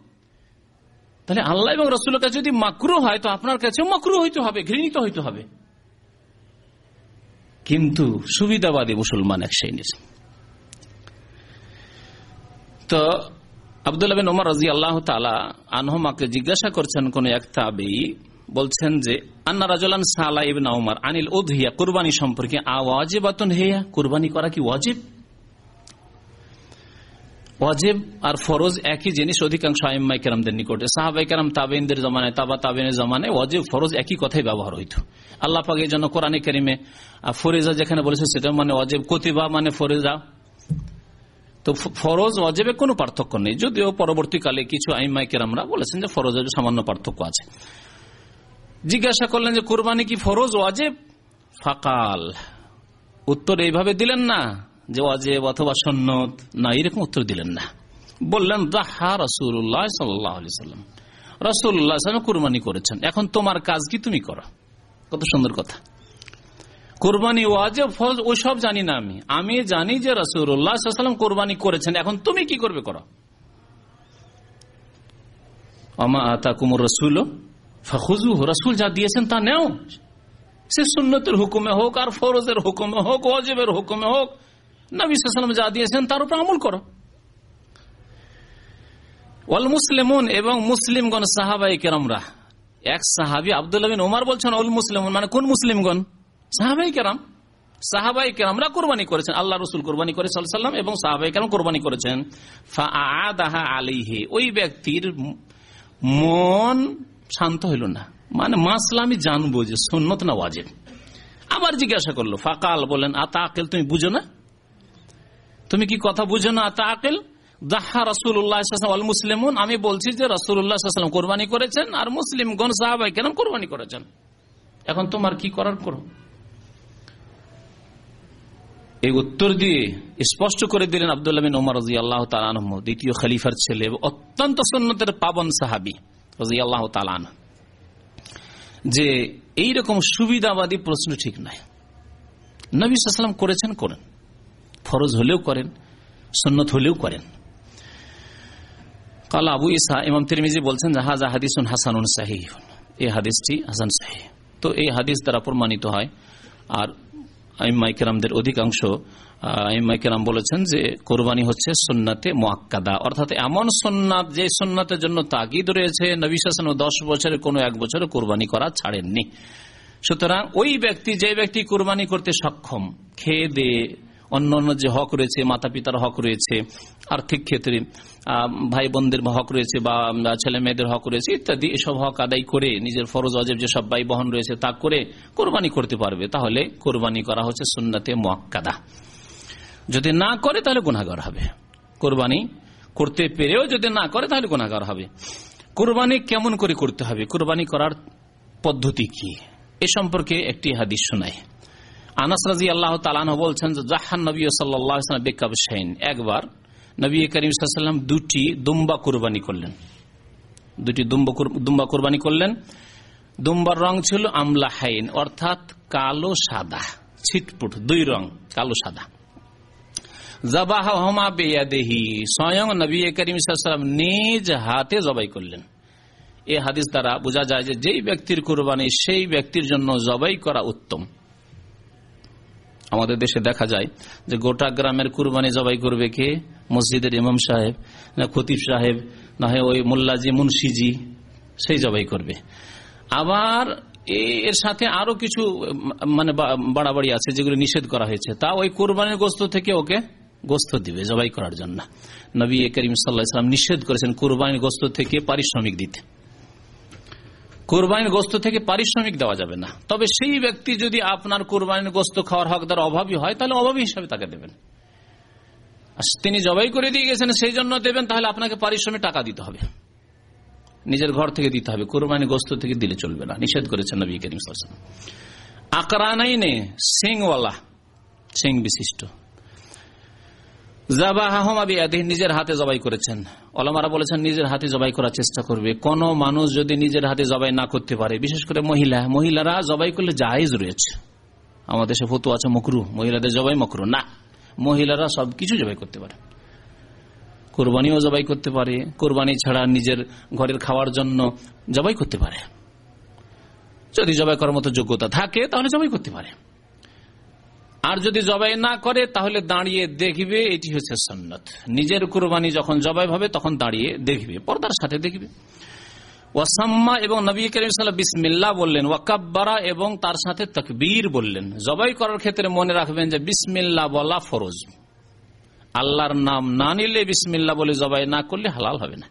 তাহলে আল্লাহ এবং রসুলের কাছে যদি মাকরু হয়, তো আপনার কাছে মকরু হইতে হবে হইতে হবে। কিন্তু সুবিধাবাদী মুসলমান এক শ্রেণির তো আবদুল্লাহ বিন রাজি আল্লাহ তালা আনহমাকে জিজ্ঞাসা করছেন কোন এক তাবি বলছেন যে, আন্না রাজলান সালা ইবিন ওমর আনিল উদ্হিয়া কুরবানি সম্পর্কে আওয়াজেবাতন হেয়া কুরবানি করা কি ওয়াজিব? ওয়াজেব আর ফরজ একই জিনিস অধিকাংশ আইম্মাই কেরামদের নিকটে। সাহাবাই কেরাম তাবেইনদের জমানায়, তাবা তাবেনের জমানায় ওয়াজেব, ফরজ একই কথাই ব্যবহার হইত। আল্লাহ পাক এই জন্য কোরআনে কেরিমে ফরিজা যেখানে বলেছে সেটা মানে ওয়াজেব, কতিবা মানে ফরিজা। তো ফরজ ওয়াজেবে কোনো পার্থক্য নেই। যদিও পরবর্তীকালে কিছু আইম্মাই কেরামরা বলেছেন যে ফরজ সামান্য পার্থক্য আছে। জিজ্ঞাসা করলেন যে, কোরবানি কি ফরজ ওয়াজেব ফাকাল। উত্তর এইভাবে দিলেন না যে ওয়াজেব অথবা সন্ন্যত না, এরকম উত্তর দিলেন না। বললেন, দাহা রসুল্লাহ সাল্লাম রসুল্লাহ কুরবানি করেছেন। এখন তোমার কাজ কি তুমি করো? কত সুন্দর কথা। কোরবানি ওয়াজেব ফরজ ওই সব জানি না আমি। আমি জানি যে রসুল্লাহাম কোরবানি করেছেন। এখন তুমি কি করবে করো? আমা আতা কুমুর রসুল ফখুজু রসুল যা দিয়েছেন তা নেও সে সুন্নতের হুকুমে হোক আর ফরজের হুকুমে হোক ওয়াজেবের হুকুমে হোক যা দিয়েছেন তার উপর আমল করো এবং মুসলিমগণ সাহাবাই কেরামরা এক সাহাবি আবদুল্লাহ বিন ওমার বলছেন অল মুসলিমুন মানে কোন মুসলিমগণ সাহাবাই কেরাম সাহাবাই কেরামরা কোরবানি করেছেন আল্লাহ রসুল কোরবানি করে সাল্লাম এবং সাহাবাই কেরাম কোরবানি করেছেন ফা আলিহে ওই ব্যক্তির মন শান্ত হইল না। মানে মাসলা আমি জানব যে সন্ন্যত না ওয়াজেব। আবার জিজ্ঞাসা করল, ফাকাল বলেন, আতা আকেল, তুমি বুঝো না? তুমি কি কথা বুঝো না তা আকেল? দাহা রসুল্লাহ মুসলিমুন। আমি বলছি যে রসুল্লাহাম কোরবানি করেছেন আর মুসলিম গন সাহাবাই কেন কোরবানি করেছেন। এখন তোমার কি করার করো? এই উত্তর দিয়ে স্পষ্ট করে দিলেন আবদুল্লাহ দ্বিতীয় খালিফার ছেলে, অত্যন্ত সন্ন্যতের পাবন সাহাবি। রাজি আল্লাহ তালান যে এইরকম সুবিধাবাদী প্রশ্ন ঠিক নাই। নবী সাল্লাম করেছেন, করেন। ফরজ হলেও করেন, সন্নত হলেও করেন। কাল আবু ইসা ইমাম তিরমিজি বলছেন হাজা হাদিসুন হাসানুন সাহি এই হাদিসটি হাসান সাহি তো এই হাদিস দ্বারা প্রমাণিত হয়, আর আইমাইকেরামদের অধিকাংশ আইমাইকেরাম বলেছেন যে কোরবানি হচ্ছে সন্নাতে মোয়াক্কাদা অর্থাৎ এমন সন্ন্যাত যে সন্ন্যাতের জন্য তাগিদ রয়েছে, নবী শাসন দশ বছরে কোনো এক বছরে কোরবানি করা ছাড়েননি। সুতরাং ওই ব্যক্তি, যে ব্যক্তি কোরবানি করতে সক্ষম, খেয়ে দে অন্য অন্য যে হক রয়েছে মাতা পিতার হক রয়েছে, আর্থিক ক্ষেত্রে ভাই বোনদের হক রয়েছে বা ছেলে মেয়েদের হক রয়েছে, ইত্যাদি এসব হক আদায় করে, নিজের ফরজ, অজেব যেসব ব্যয় বহন রয়েছে, তা করে কোরবানি করতে পারবে। তাহলে কোরবানি করা হচ্ছে সুন্নাতে মোয়াক্কাদা যদি না করে, তাহলে গুণাগার হবে। কোরবানি করতে পেরেও যদি না করে, তাহলে গুণাগার হবে। কোরবানি কেমন করে করতে হবে? কোরবানি করার পদ্ধতি কি? এ সম্পর্কে একটি হাদিস শোনায় আনাস রাজি আল্লাহ তালান বলছেন জাহান নবী সাল্লাম বেকাব শাহিন একবার নবী করিম সাল্লাম দুটি দুম্বা কোরবানি করলেন। দুটি দুম্বা কোরবানি করলেন। দুম্বার রং ছিল আমলা হাইন অর্থাৎ কালো সাদা, ছিটপুট, দুই রং, কালো সাদা। স্বয়ং নবী করিম নিজ হাতে জবাই করলেন। এ হাদিস দ্বারা বোঝা যায় যেই ব্যক্তির সেই ব্যক্তির জন্য জবাই করা উত্তম। আমাদের দেশে দেখা যায় যে গোটা গ্রামের কুরবানি জবাই করবে কে? মসজিদের ইমাম সাহেব, না খতিব সাহেব, না হয় ওই মোল্লাজি মুন্সিজি, সেই জবাই করবে। আবার এর সাথে আরও কিছু মানে বাড়াবাড়ি আছে যেগুলো নিষেধ করা হয়েছে। তা ওই কোরবানির গোস্ত থেকে ওকে গোস্ত দিবে জবাই করার জন্য। নবী করিম সাল্লাহাম নিষেধ করেছেন কোরবানির গোস্ত থেকে পারিশ্রমিক দিতে। কোরবানির গোস্ত থেকে পারিশ্রমিক দেওয়া যাবে না। তবে সেই ব্যক্তি যদি আপনার কোরবানির গোস্ত খাওয়ার হকদার অভাবী হয়, তাহলে অভাবী হিসাবে তাকে দেবেন। তিনি জবাই করে দিয়ে গেছেন, সেই জন্য দেবেন, তাহলে আপনাকে পারিশ্রমিক টাকা দিতে হবে। নিজের ঘর থেকে দিতে হবে কোরবানি গোস্ত থেকে দিলে চলবে না, নিষেধ করেছেন নবী করিম সাল্লাল্লাহু আলাইহি ওয়াসাল্লাম। আকরানাই সিংওয়ালা, সিং বিশিষ্ট। নিজের হাতে জবাই করেছেন। অলমারা বলেছেন, নিজের হাতে জবাই করার চেষ্টা করবে। কোন মানুষ যদি নিজের হাতে জবাই না করতে পারে, বিশেষ করে মহিলা, মহিলারা জবাই করলে জায়েজ রয়েছে। আমাদের দেশে ফতো আছে মকরু, মহিলাদের জবাই মকরু না। মহিলারা সবকিছু জবাই করতে পারে। কোরবানিও জবাই করতে পারে। কোরবানি ছাড়া নিজের ঘরের খাওয়ার জন্য জবাই করতে পারে। যদি জবাই করার মতো যোগ্যতা থাকে, তাহলে জবাই করতে পারে। আর যদি জবাই না করে, তাহলে দাঁড়িয়ে দেখবে, এটি হচ্ছে সন্ন্যত নিজের কোরবানি যখন জবাই হবে, তখন দাঁড়িয়ে দেখবে, পর্দার সাথে দেখবে। ওয়াসাম্মা এবং নবী করিম সাল্লাহ বিসমিল্লা বললেন, ওয়াকাব্বারা এবং তার সাথে তকবীর বললেন। জবাই করার ক্ষেত্রে মনে রাখবেন যে বিসমিল্লা বলা ফরজ। আল্লাহর নাম না নিলে বিসমিল্লা বলে জবাই না করলে হালাল হবে না।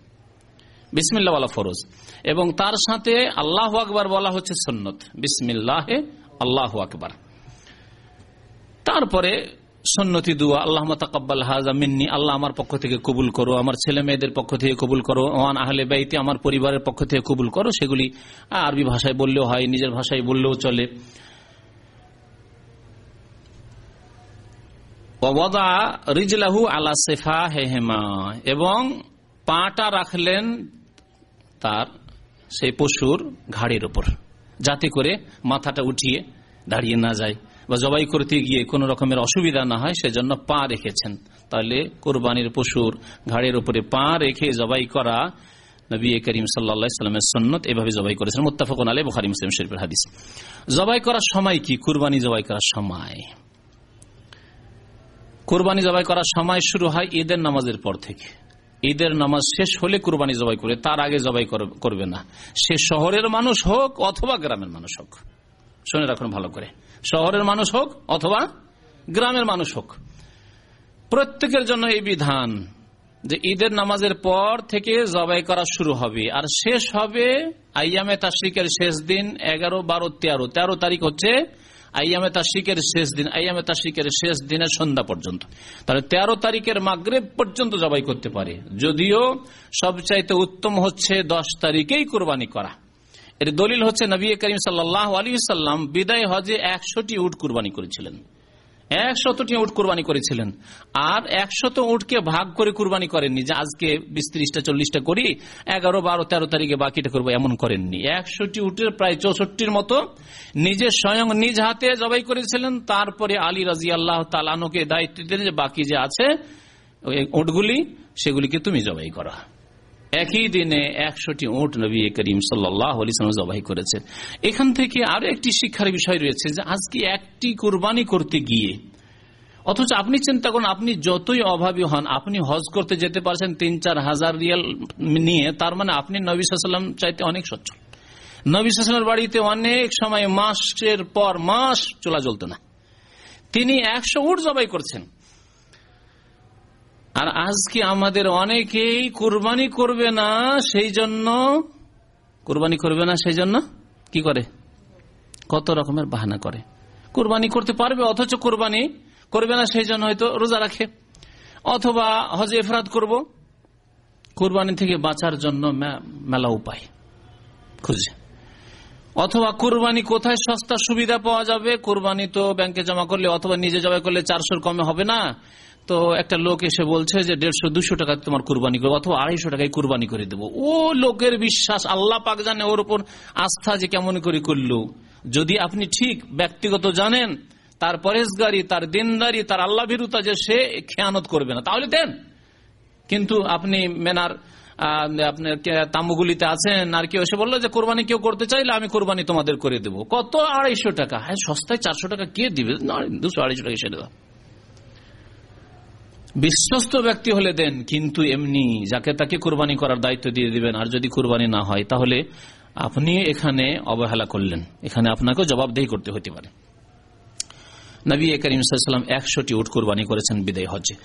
বিসমিল্লা বলা ফরজ। এবং তার সাথে আল্লাহ আকবার বলা হচ্ছে সন্নত। বিসমিল্লাহে আল্লাহ আকবার। তারপরে সন্নতি দুয়া আল্লাহ তাকাব্বাল হাজা মিন্নি, আল্লাহ আমার পক্ষ থেকে কবুল করো, আমার ছেলে মেয়েদের পক্ষ থেকে কবুল করো, ওয়ান আহলে বাইতে আমার পরিবারের পক্ষ থেকে কবুল করো, সেগুলি আরবি ভাষায় বললেও হয়, নিজের ভাষায় বললেও চলে। রিজলাহু এবং পাটা রাখলেন তার সেই পশুর ঘাড়ের উপর, যাতে করে মাথাটা উঠিয়ে দাঁড়িয়ে না যায়। বা জবাই করতে গিয়ে কোন রকমের অসুবিধা না হয়, সেজন্য পা রেখেছেন। তাহলে কোরবানির পশুর ঘাড়ের উপরে পা রেখে জবাই করা করার সময় কুরবানি জবাই শুরু হয় ঈদের নামাজের পর থেকে। ঈদের নামাজ শেষ হলে কুরবানি জবাই তার আগে জবাই করবে না। সে শহরের মানুষ হোক অথবা গ্রামের মানুষ হোক। শুনে রাখুন ভালো করে। শহরের মানুষ হোক অথবা গ্রামের মানুষ হোক, প্রত্যেকের জন্য এই বিধান যে ঈদের নামাজের পর থেকে জবাই করা শুরু হবে। আর শেষ হবে আইয়ামে তাশরিকের শেষ দিন এগারো, বারো, তেরো। তেরো তারিখ হচ্ছে আইয়ামে তাশরিকের শেষ দিন, আইয়ামে তাশরিকের শেষ দিনের সন্ধ্যা পর্যন্ত। তাহলে তেরো তারিখের মাগরেব পর্যন্ত জবাই করতে পারে। যদিও সবচাইতে উত্তম হচ্ছে দশ তারিখেই কোরবানি করা। এর দলিল হচ্ছে নবী করিম সাল্লাহ আলী সাল্লাম বিদায় হজে একশোটি উট কুরবানি করেছিলেন। একশতটি উট কুরবানি করেছিলেন। আর একশত উটকে ভাগ করে কুরবানি করেননি। যে আজকে বিশ ত্রিশটা, চল্লিশটা করি, এগারো, বারো, তেরো তারিখে বাকিটা করব, এমন করেননি। একশোটি উটের প্রায় চৌষট্টির মতো নিজে স্বয়ং নিজ হাতে জবাই করেছিলেন। তারপরে আলী রাজি আল্লাহ তালানোকে দায়িত্ব দিলেন যে বাকি যে আছে উটগুলি, সেগুলিকে তুমি জবাই করা। একই দিনে একশোটি উট নবী করিম সাল্লাম জবাই করেছেন। এখান থেকে আরও একটি শিক্ষার বিষয় রয়েছে যে আজকে একটি কোরবানি করতে গিয়ে, অথচ আপনি চিন্তা করুন, আপনি যতই অভাবী হন, আপনি হজ করতে যেতে পারছেন তিন চার হাজার রিয়াল নিয়ে, তার মানে আপনি নবী সাল্লাম চাইতে অনেক সচ্ছল। নবী সাল্লামের বাড়িতে অনেক সময় মাসের পর মাস চলা জ্বলত না। তিনি একশো উট জবাই করছেন। আর আজকে আমাদের অনেকেই কোরবানি করবে না সেই জন্য, কোরবানি করবে না সেই জন্য? কি করে? কত রকমের বাহানা করে। কোরবানি করতে পারবে, অথচ কোরবানি করবে না সেই জন্য হয়তো রোজা রাখে। অথবা হজে এফরাত করব, কোরবানি থেকে বাঁচার জন্য মেলা উপায়। খুঁজে অথবা কোরবানি কোথায় সস্তা সুবিধা পাওয়া যাবে? কোরবানি তো ব্যাংকে জমা করলে, অথবা নিজে জমা করলে চারশোর কমে হবে না। তো একটা লোক এসে বলছে যে দেড়শো, দুশো টাকা তোমার কুরবানি করব অথবা আড়াইশো টাকায় কুরবানি করে দেবো। ও লোকের বিশ্বাস, আল্লাহ পাক জানে ওর উপর আস্থা যে কেমন করে করল। যদি আপনি ঠিক ব্যক্তিগত জানেন, তার পরেশগারি, তার দিনদারি, তার আল্লাহ ভীরুতা যে সে খেয়ানত করবে না, তাহলে দেন। কিন্তু আপনি মেনার আপনার তাম্বুগুলিতে আছেন, আর কেউ এসে বলল যে কোরবানি কেউ করতে চাইলে আমি কোরবানি তোমাদের করে দেবো। কত আড়াইশো টাকা? হ্যাঁ সস্তায় চারশো টাকা কে দিবে? দুশো, আড়াইশো টাকা দাও বিশ্বস্ত ব্যক্তি হলে দেন, কিন্তু এমনি যাকে তাকে কোরবানি করার দায়িত্ব দিয়ে দিবেন, আর যদি কোরবানি না হয়, তাহলে আপনি এখানে অবহেলা করলেন। এখানে আপনাকেও জবাবদেহি করতে হতে পারে। নবী করিম সাল্লাম একশোটি উট কোরবানি করেছেন বিদায় হজে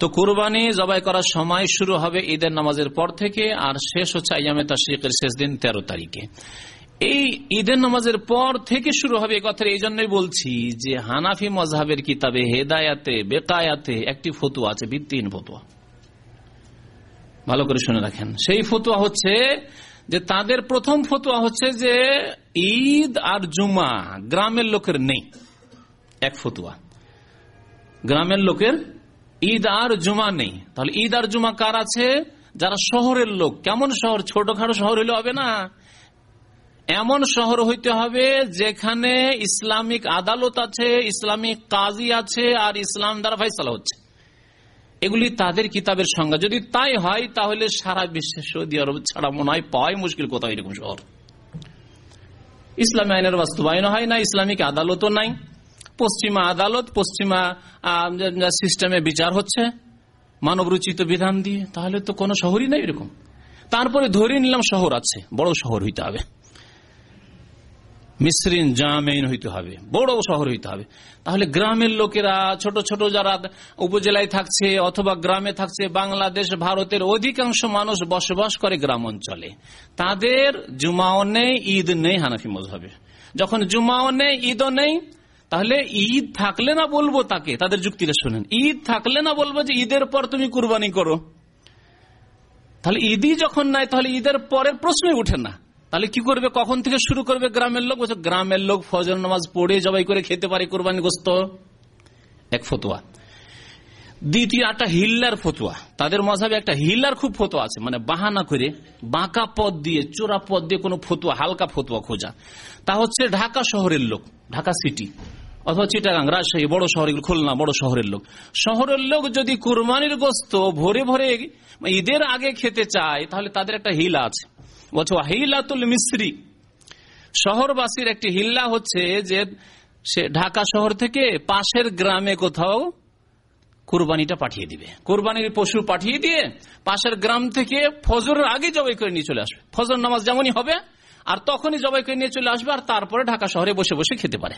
তো কোরবানি জবাই করার সময় শুরু হবে ঈদের নামাজের পর থেকে, আর শেষ হচ্ছে আয়ামে তাশরিকের শেষ দিন তেরো তারিখে। এই ঈদের নামাজের পর থেকে শুরু হবে কথা এই জন্যই বলছি যে হানাফি মজহাবের কিতাবে হেদায়াতে, বেকায়াতে একটি ফতুয়া আছে ভিত্তিহীন ফতুয়া। ভালো করে শুনে রাখেন। সেই ফতুয়া হচ্ছে যে তাদের প্রথম ফতুয়া হচ্ছে যে ঈদ আর জুমা গ্রামের লোকের নেই। এক ফতুয়া। গ্রামের লোকের ঈদ আর জুমা নেই। তাহলে ঈদ আর জুমা কার আছে? যারা শহরের লোক। কেমন শহর? ছোটখাটো শহর হইলে হবে না। এমন শহর হইতে হবে যেখানে ইসলামিক আদালত আছে, ইসলামিক কাজী আছে আর ইসলাম দ্বারা ফাইসালা হচ্ছে। এগুলি তাদের কিতাবের সংজ্ঞা। যদি তাই হয়, তাহলে সারা বিশ্বে সৌদি আরব ছাড়া মনে হয় পাওয়াই মুশকিল কোথাও এরকম শহর। ইসলামী আইনের বাস্তবায়ন হয় না, ইসলামিক আদালতও নাই। পশ্চিমা আদালত, পশ্চিমা সিস্টেমে বিচার হচ্ছে। মানব রচিত বিধান দিয়ে। তাহলে তো কোনো শহরই নাই এরকম। তারপরে ধরে নিলাম শহর আছে, বড় শহর হইতে হবে। মিসরিন জামেইন হইতে হবে, বড় শহর হইতে হবে। তাহলে গ্রামের লোকেরা, ছোট ছোট যারা উপজেলায় থাকছে অথবা গ্রামে থাকছে, বাংলাদেশ, ভারতের অধিকাংশ মানুষ বসবাস করে গ্রাম অঞ্চলে। তাদের জুমাও নেই, ঈদ নেই হানাফি মজহাবে যখন জুমাও নেই, ঈদও নেই, তাহলে ঈদ থাকলে না বলব তাকে, তাদের যুক্তিটা শুনেন। ঈদ থাকলে না বলব যে ঈদের পর তুমি কুরবানি করো। তাহলে ঈদই যখন নাই, তাহলে ঈদের পরের প্রশ্নই উঠে না। তাহলে কি করবে? কখন থেকে শুরু করবে গ্রামের লোক? বলছে, গ্রামের লোক ফজর নামাজ পড়ে জবাই করে খেতে পারে কোরবানি গোস্ত এক ফতুয়া। দ্বিতীয় একটা হিল্লার ফতুয়া। তাদের মজাবে একটা হিল্লার খুব ফতুয়া আছে। মানে বাহানা করে, বাঁকা পথ দিয়ে, চোরা পথ দিয়ে কোনো ফতুয়া, হালকা ফতুয়া খোঁজা। তা হচ্ছে ঢাকা শহরের লোক, ঢাকা সিটি, অথবা চিটাগাং, রাজশাহী, বড় শহর খুলনা, বড় শহরের লোক। শহরের লোক যদি কুরবানির গোস্ত ভরে ভরে ঈদের আগে খেতে চায়, তাহলে তাদের একটা হিলা আছে। বলছে হিলাতুল মিস্ত্রি শহরবাসীর একটি হিল্লা হচ্ছে যে সে ঢাকা শহর থেকে পাশের গ্রামে কোথাও কোরবানিটা পাঠিয়ে দিবে। কোরবানির পশু পাঠিয়ে দিয়ে পাশের গ্রাম থেকে ফজরের আগে জবাই করে নিয়ে চলে আসবে। ফজর নামাজ যেমনই হবে, আর তখনই জবাই করে নিয়ে চলে আসবে, আর তারপরে ঢাকা শহরে বসে বসে খেতে পারে।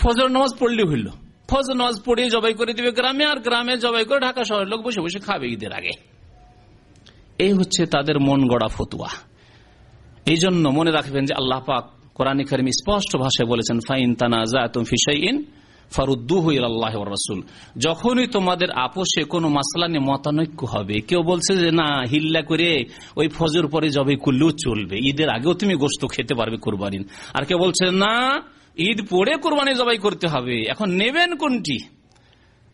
ফজর নামাজ পড়লে হইল। ফজর নামাজ পড়ে জবাই করে দিবে গ্রামে, আর গ্রামে জবাই করে ঢাকা শহরের লোক বসে বসে খাবে ঈদের আগে। এই হচ্ছে তাদের মন গড়া ফতুয়া। এই জন্য মনে রাখবেন যে আল্লাহ পাক কোরআন করিম স্পষ্ট ভাষায় বলেছেন, ফাইন তানা ফিসাইন আল্লাহ রসুল। যখনই তোমাদের আপোষে কোনো মাসলা নিয়ে মতানৈক্য হবে, কেউ বলছে যে, না, হিল্লা করে ওই ফজর পরে জবে করলেও চলবে, ঈদের আগেও তুমি গোস্ত খেতে পারবে কোরবানির। আর কেউ বলছে, না, ঈদ পরে কোরবানি জবাই করতে হবে, এখন নেবেন কোনটি?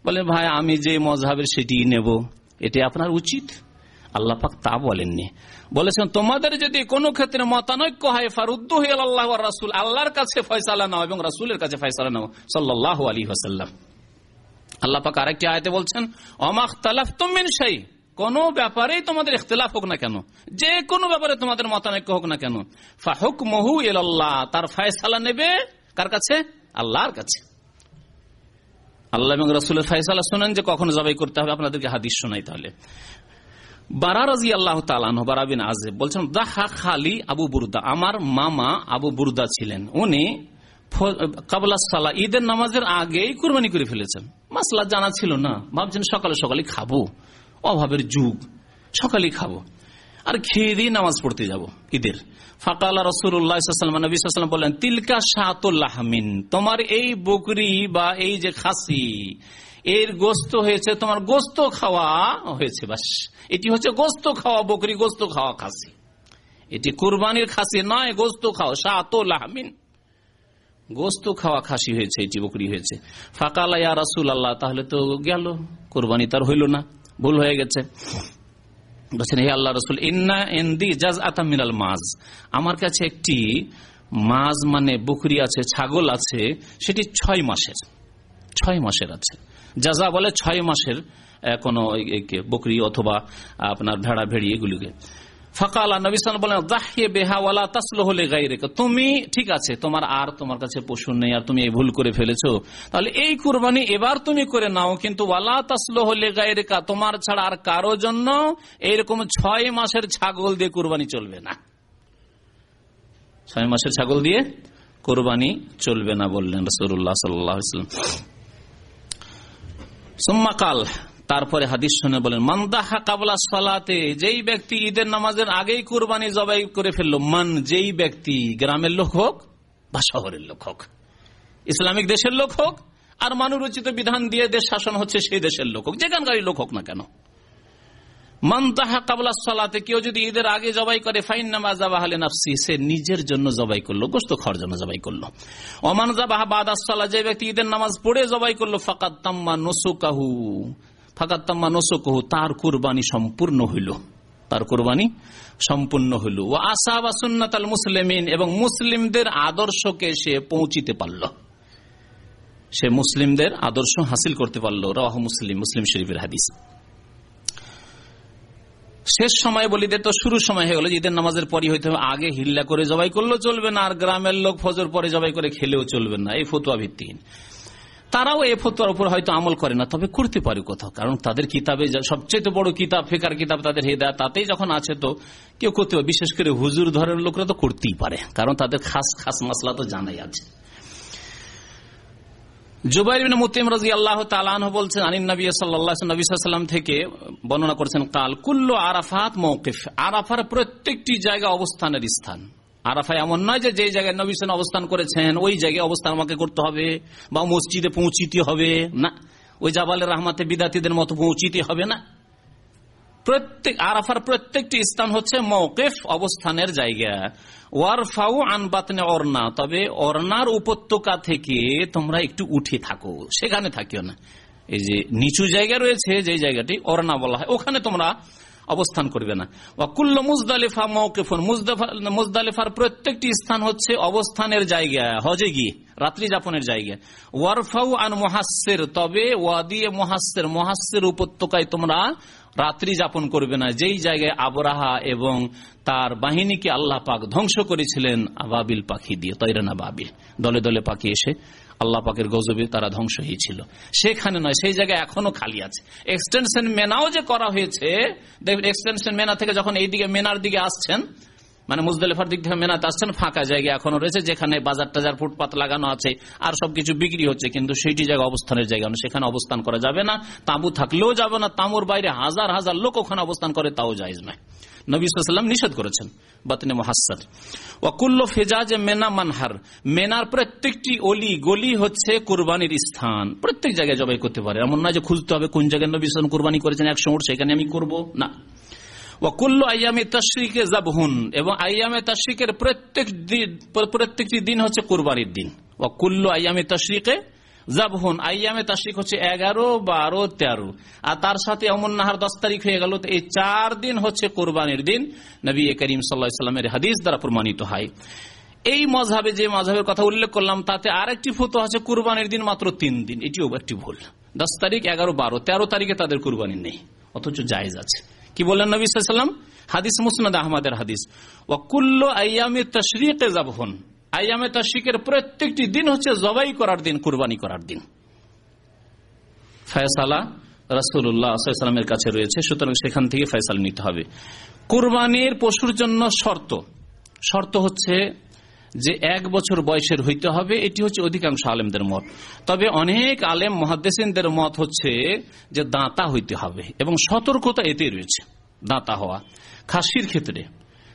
বলে, ভাই, আমি যে মজহাবের সেটি নেব এটি আপনার উচিত? আল্লাহ পাক তা বলেননি। বলেছেন, তোমাদের যদি কোনো ক্ষেত্রে মতানৈক্য হয় ফারুদ্দ আল্লাহ রাসুল, আল্লাহর কাছে ফয়সালা নাও এবং রাসুলের কাছে ফয়সালা নাও সাল্লাহ আলী হাসাল্লাম আল্লাহ পাক আরেকটি আয়তে বলছেন অমাখ তালাফ তুমিন সাই কোন ব্যাপারেই তোমাদের ইখতলাফ হোক না কেন, যে কোনো ব্যাপারে তোমাদের মতানৈক্য হোক না কেন। ফাহুক মহু আল্লাহ তার ফয়সালা নেবে কার কাছে? আল্লাহর কাছে। আল্লাহ এবং রসুলের ফয়সালা শোনেন যে কখন জবাই করতে হবে, আপনাদেরকে হাদিস শোনাই তাহলে। আমার মামা আবু বুরদা ছিলেন। উনি ঈদের নামাজের আগেই কুরবানি করে ফেলেছেন। মাসলা জানা ছিল না। ভাবছেন সকালে সকালে খাব। অভাবের যুগ। সকালে খাব। আর খেয়ে দিয়ে নামাজ পড়তে যাব ঈদের। ফাকাল রসুল্লাহাম বললেন তিলকা শাহতুল্লাহমিন তোমার এই বকরি বা এই যে খাসি এর গোস্ত হয়েছে, তোমার গোস্ত খাওয়া হয়েছে বাস। এটি হচ্ছে গোস্ত খাওয়া, বকরি গোস্ত খাওয়া খাসি। এটি কুরবানির খাসি নয়, গোস্ত খাওয়া শাহতুল্লাহমিন গোস্ত খাওয়া খাসি হয়েছে, এটি বকরি হয়েছে। ফাকালা ইয়া রাসুল আল্লাহ তাহলে তো গেল, কোরবানি তার হইল না, ভুল হয়ে গেছে। বলছেন, হে আল্লাহ রসুল, ইন্না ইন্দি জাজ আতামিনাল মাজ আমার কাছে একটি মাছ মানে বকরি আছে, ছাগল আছে, সেটি ছয় মাসের ছয় মাসের আছে। যাজা বলে ছয় মাসের কোন বকরি অথবা আপনার ভেড়া ভেড়ি এগুলিকে। তুমি ঠিক আছে, তোমার আর তোমার কাছে পশু নেই, আর তুমি এই ভুল করে ফেলেছো। তাহলে এই কুরবানি এবার তুমি করে নাও, কিন্তু ওয়ালা তাসলো হলে গাই তোমার ছাড়া আর কারও জন্য এইরকম ছয় মাসের ছাগল দিয়ে কুরবানি চলবে না। ছয় মাসের ছাগল দিয়ে কোরবানি চলবে না বললেন রসুল্লাহ সাল্লাম সুম্মাকাল তারপরে হাদিস শুনে বলেন মান্দাহা কাবলা সালাতে যেই ব্যক্তি ঈদের নামাজের আগেই কুরবানি জবাই করে ফেলল, মান যেই ব্যক্তি গ্রামের লোক হোক বা শহরের লোক হোক, ইসলামিক দেশের লোক হোক, আর মানুরচিত বিধান দিয়ে দেশ শাসন হচ্ছে সেই দেশের লোক হোক যেখানকারই লোক হোক না কেন কেউ যদি ঈদের আগে জবাই করে, ফাইন সে নিজের জন্য জবাই করল, গোস্ত জন্য জবাই করল। অমান যে ব্যক্তি ঈদের নামাজ পড়ে জবাই করল নসুকাহু নসুকাহু, তার কুরবানি সম্পূর্ণ হইল। তার কোরবানি সম্পূর্ণ হইল। ও আশা বা সুন্নাত মুসলিমিন, এবং মুসলিমদের আদর্শকে সে পৌঁছিতে পারল। সে মুসলিমদের আদর্শ হাসিল করতে পারল। রাহ মুসলিম মুসলিম শরীফের হাদিস। শেষ সময় বলিদের তো শুরু সময় হয়ে গেল, ঈদের নামাজের পরই হইতে হবে। আগে হিল্লা করে জবাই করলেও চলবে না, আর গ্রামের লোক ফজর পরে জবাই করে খেলেও চলবে না, এই ফতুয়া ভিত্তিহীন। তারাও এ ফতুয়ার উপর হয়তো আমল করে না, তবে করতে পারে কোথাও, কারণ তাদের কিতাবে সবচেয়ে বড় কিতাব, ফেকার কিতাব তাদের হেদা তাতেই যখন আছে তো কেউ করতে বিশেষ করে হুজুর ধরের লোকরা তো করতেই পারে, কারণ তাদের খাস খাস মশলা তো জানাই আছে। আনিন নবী থেকে বর্ণনা কাল আরাফাত আরাফার প্রত্যেকটি অবস্থানের স্থান। আরাফা এমন নয় যে জায়গায় অবস্থান করেছেন, ওই জায়গায় অবস্থান আমাকে করতে হবে বা মসজিদে পৌঁছিতে হবে। না, ওই জাবালের রহমাতে বিদাতিদের মতো পৌঁছিতে হবে না। প্রত্যেক আরাফার প্রত্যেকটি স্থান হচ্ছে মৌকেফ অবস্থানের জায়গা। ওয়ারফাউ আনবাতনে অর্না, তবে অর্নার উপত্যকা থেকে তোমরা একটু উঠে থাকো, সেখানে থাকিও না। এই যে নিচু জায়গা রয়েছে, যে জায়গাটি অর্না বলা হয়, ওখানে তোমরা অবস্থান করবে না। ওয়াকুল্ল মুজদালিফা মৌকেফুন মুজদালিফার প্রত্যেকটি স্থান হচ্ছে অবস্থানের জায়গা, হজে গিয়ে, রাত্রি যাপনের জায়গা। ওয়ারফাউ আন মহাসের তবে ওয়াদিয়ে মহাসের মহাসের উপত্যকায় তোমরা রাত্রি যাপন করবে না। যেই জায়গায় আবরাহা এবং তার বাহিনীকে আল্লাহ পাক ধ্বংস করেছিলেন, আবাবিল পাখি দিয়ে, তৈরানা বাবিল। দলে দলে পাখি এসে আল্লাহ পাকের গজবে তারা ধ্বংস হয়েছিল। সেখানে নয়, সেই জায়গায় এখনও খালি আছে। এক্সটেনশন মেনাও যে করা হয়েছে, দেখবেন এক্সটেনশন মেনা থেকে যখন এইদিকে, মেনার দিকে আসছেন মানে মুজদালিফার দিক থেকে মেনাতে আসছেন, ফাঁকা জায়গা এখনও রয়েছে, যেখানে বাজার টাজার, ফুটপাত লাগানো আছে, আর সবকিছু বিক্রি হচ্ছে, কিন্তু সেইটি জায়গা অবস্থানের জায়গা সেখানে অবস্থান করা যাবে না, তাঁবু থাকলেও যাবে না, তাঁবুর বাইরে হাজার হাজার লোক ওখানে অবস্থান করে, তাও যাইজ নয়। নবীলাম নিষেধ করেছেন বাতনে ফেজাজ মেনা মানহার, মেনার প্রত্যেকটি অলি গলি হচ্ছে কোরবানির স্থান, প্রত্যেক জায়গায় জবাই করতে পারে, এমন নয় যে খুঁজতে হবে কোন জায়গায় নবী কোরবানি করেছেন, একশো সেখানে আমি করব, না। আয়ামে তশরিকে এবং আয়ামে তশরিকের প্রত্যেক প্রত্যেকটি দিন হচ্ছে কোরবানির দিন। আয়ামে তশরিকে আয়ামে হচ্ছে এগারো, বারো, তেরো। আর তার সাথে অমন নাহার দশ তারিখ হয়ে গেল এই চার দিন হচ্ছে কোরবানির দিন, নবী করিম সাল্লামের হাদিস দ্বারা প্রমাণিত হয়। এই মজাবে যে মজাবের কথা উল্লেখ করলাম, তাতে আরেকটি ফতো আছে, কুরবানির দিন মাত্র তিন দিন। এটিও একটি ভুল। দশ তারিখ, এগারো, বারো, তেরো তারিখে তাদের কুরবানি নেই, অথচ জায়েজ আছে। কি বললেন নবী সাল্লাম হাদিস মুসনাদ আহমদের হাদিস। ওয়াকুল্ল আয়ামে তশরিকে জাবহন আয়ামে তশরিকের প্রত্যেকটি দিন হচ্ছে জবাই করার দিন, কুরবানি করার দিন। ফয়সালা রসুল্লাহামের কাছে রয়েছে, সুতরাং সেখান থেকে ফয়সাল নিতে হবে। কুরবানির পশুর জন্য শর্ত। শর্ত হচ্ছে যে এক বছর বয়সের হইতে হবে, এটি হচ্ছে অধিকাংশ আলেমদের মত। তবে অনেক আলেম মহাদেসিনদের মত হচ্ছে যে দাঁতা হইতে হবে এবং সতর্কতা এতে রয়েছে, দাঁতা হওয়া। খাসির ক্ষেত্রে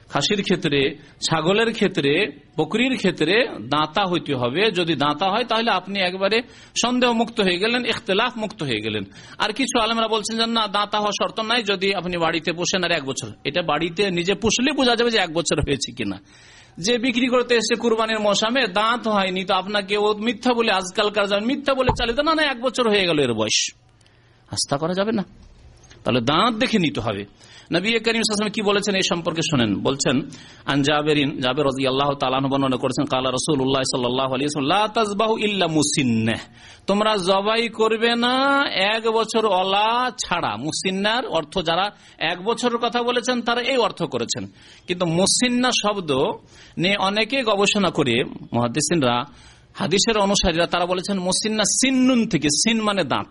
খাসির ক্ষেত্রে, ছাগলের ক্ষেত্রে, বকরির ক্ষেত্রে দাঁতা হইতে হবে। যদি দাঁতা হয়, তাহলে আপনি একবারে সন্দেহ মুক্ত হয়ে গেলেন ইখতলাফ মুক্ত হয়ে গেলেন। আর কিছু আলমরা বলছেন যে, না, দাঁতা হওয়া শর্ত নাই, যদি আপনি বাড়িতে পোষেন আর এক বছর। এটা বাড়িতে নিজে পুষলে বোঝা যাবে যে এক বছর হয়েছে কিনা। যে বিক্রি করতে এসে কুরবানির মশামে দাঁত হয়নি, তো আপনাকে ও মিথ্যা বলে, আজকালকার মিথ্যা বলে চালিত, না না, এক বছর হয়ে গেল এর বয়স। আস্থা করা যাবে না। তাহলে দাঁত দেখে নিতে হবে। নবী করিম কি বলেছেন এই সম্পর্কে শোনেন। বলছেন আনজাবেরিন জাবের রাজি আল্লাহ তালান বর্ণনা করেছেন, কালা রসুল উল্লাহ সাল্লাহ ইল্লা মুসিন্নে তোমরা জবাই করবে না এক বছর অলা ছাড়া। মুসিন্নার অর্থ যারা এক বছরের কথা বলেছেন, তারা এই অর্থ করেছেন। কিন্তু মুসিন্না শব্দ নিয়ে অনেকে গবেষণা করে মহাদিসিনরা হাদিসের অনুসারীরা, তারা বলেছেন, মুসিন্না সিন্নুন থেকে, সিন মানে দাঁত।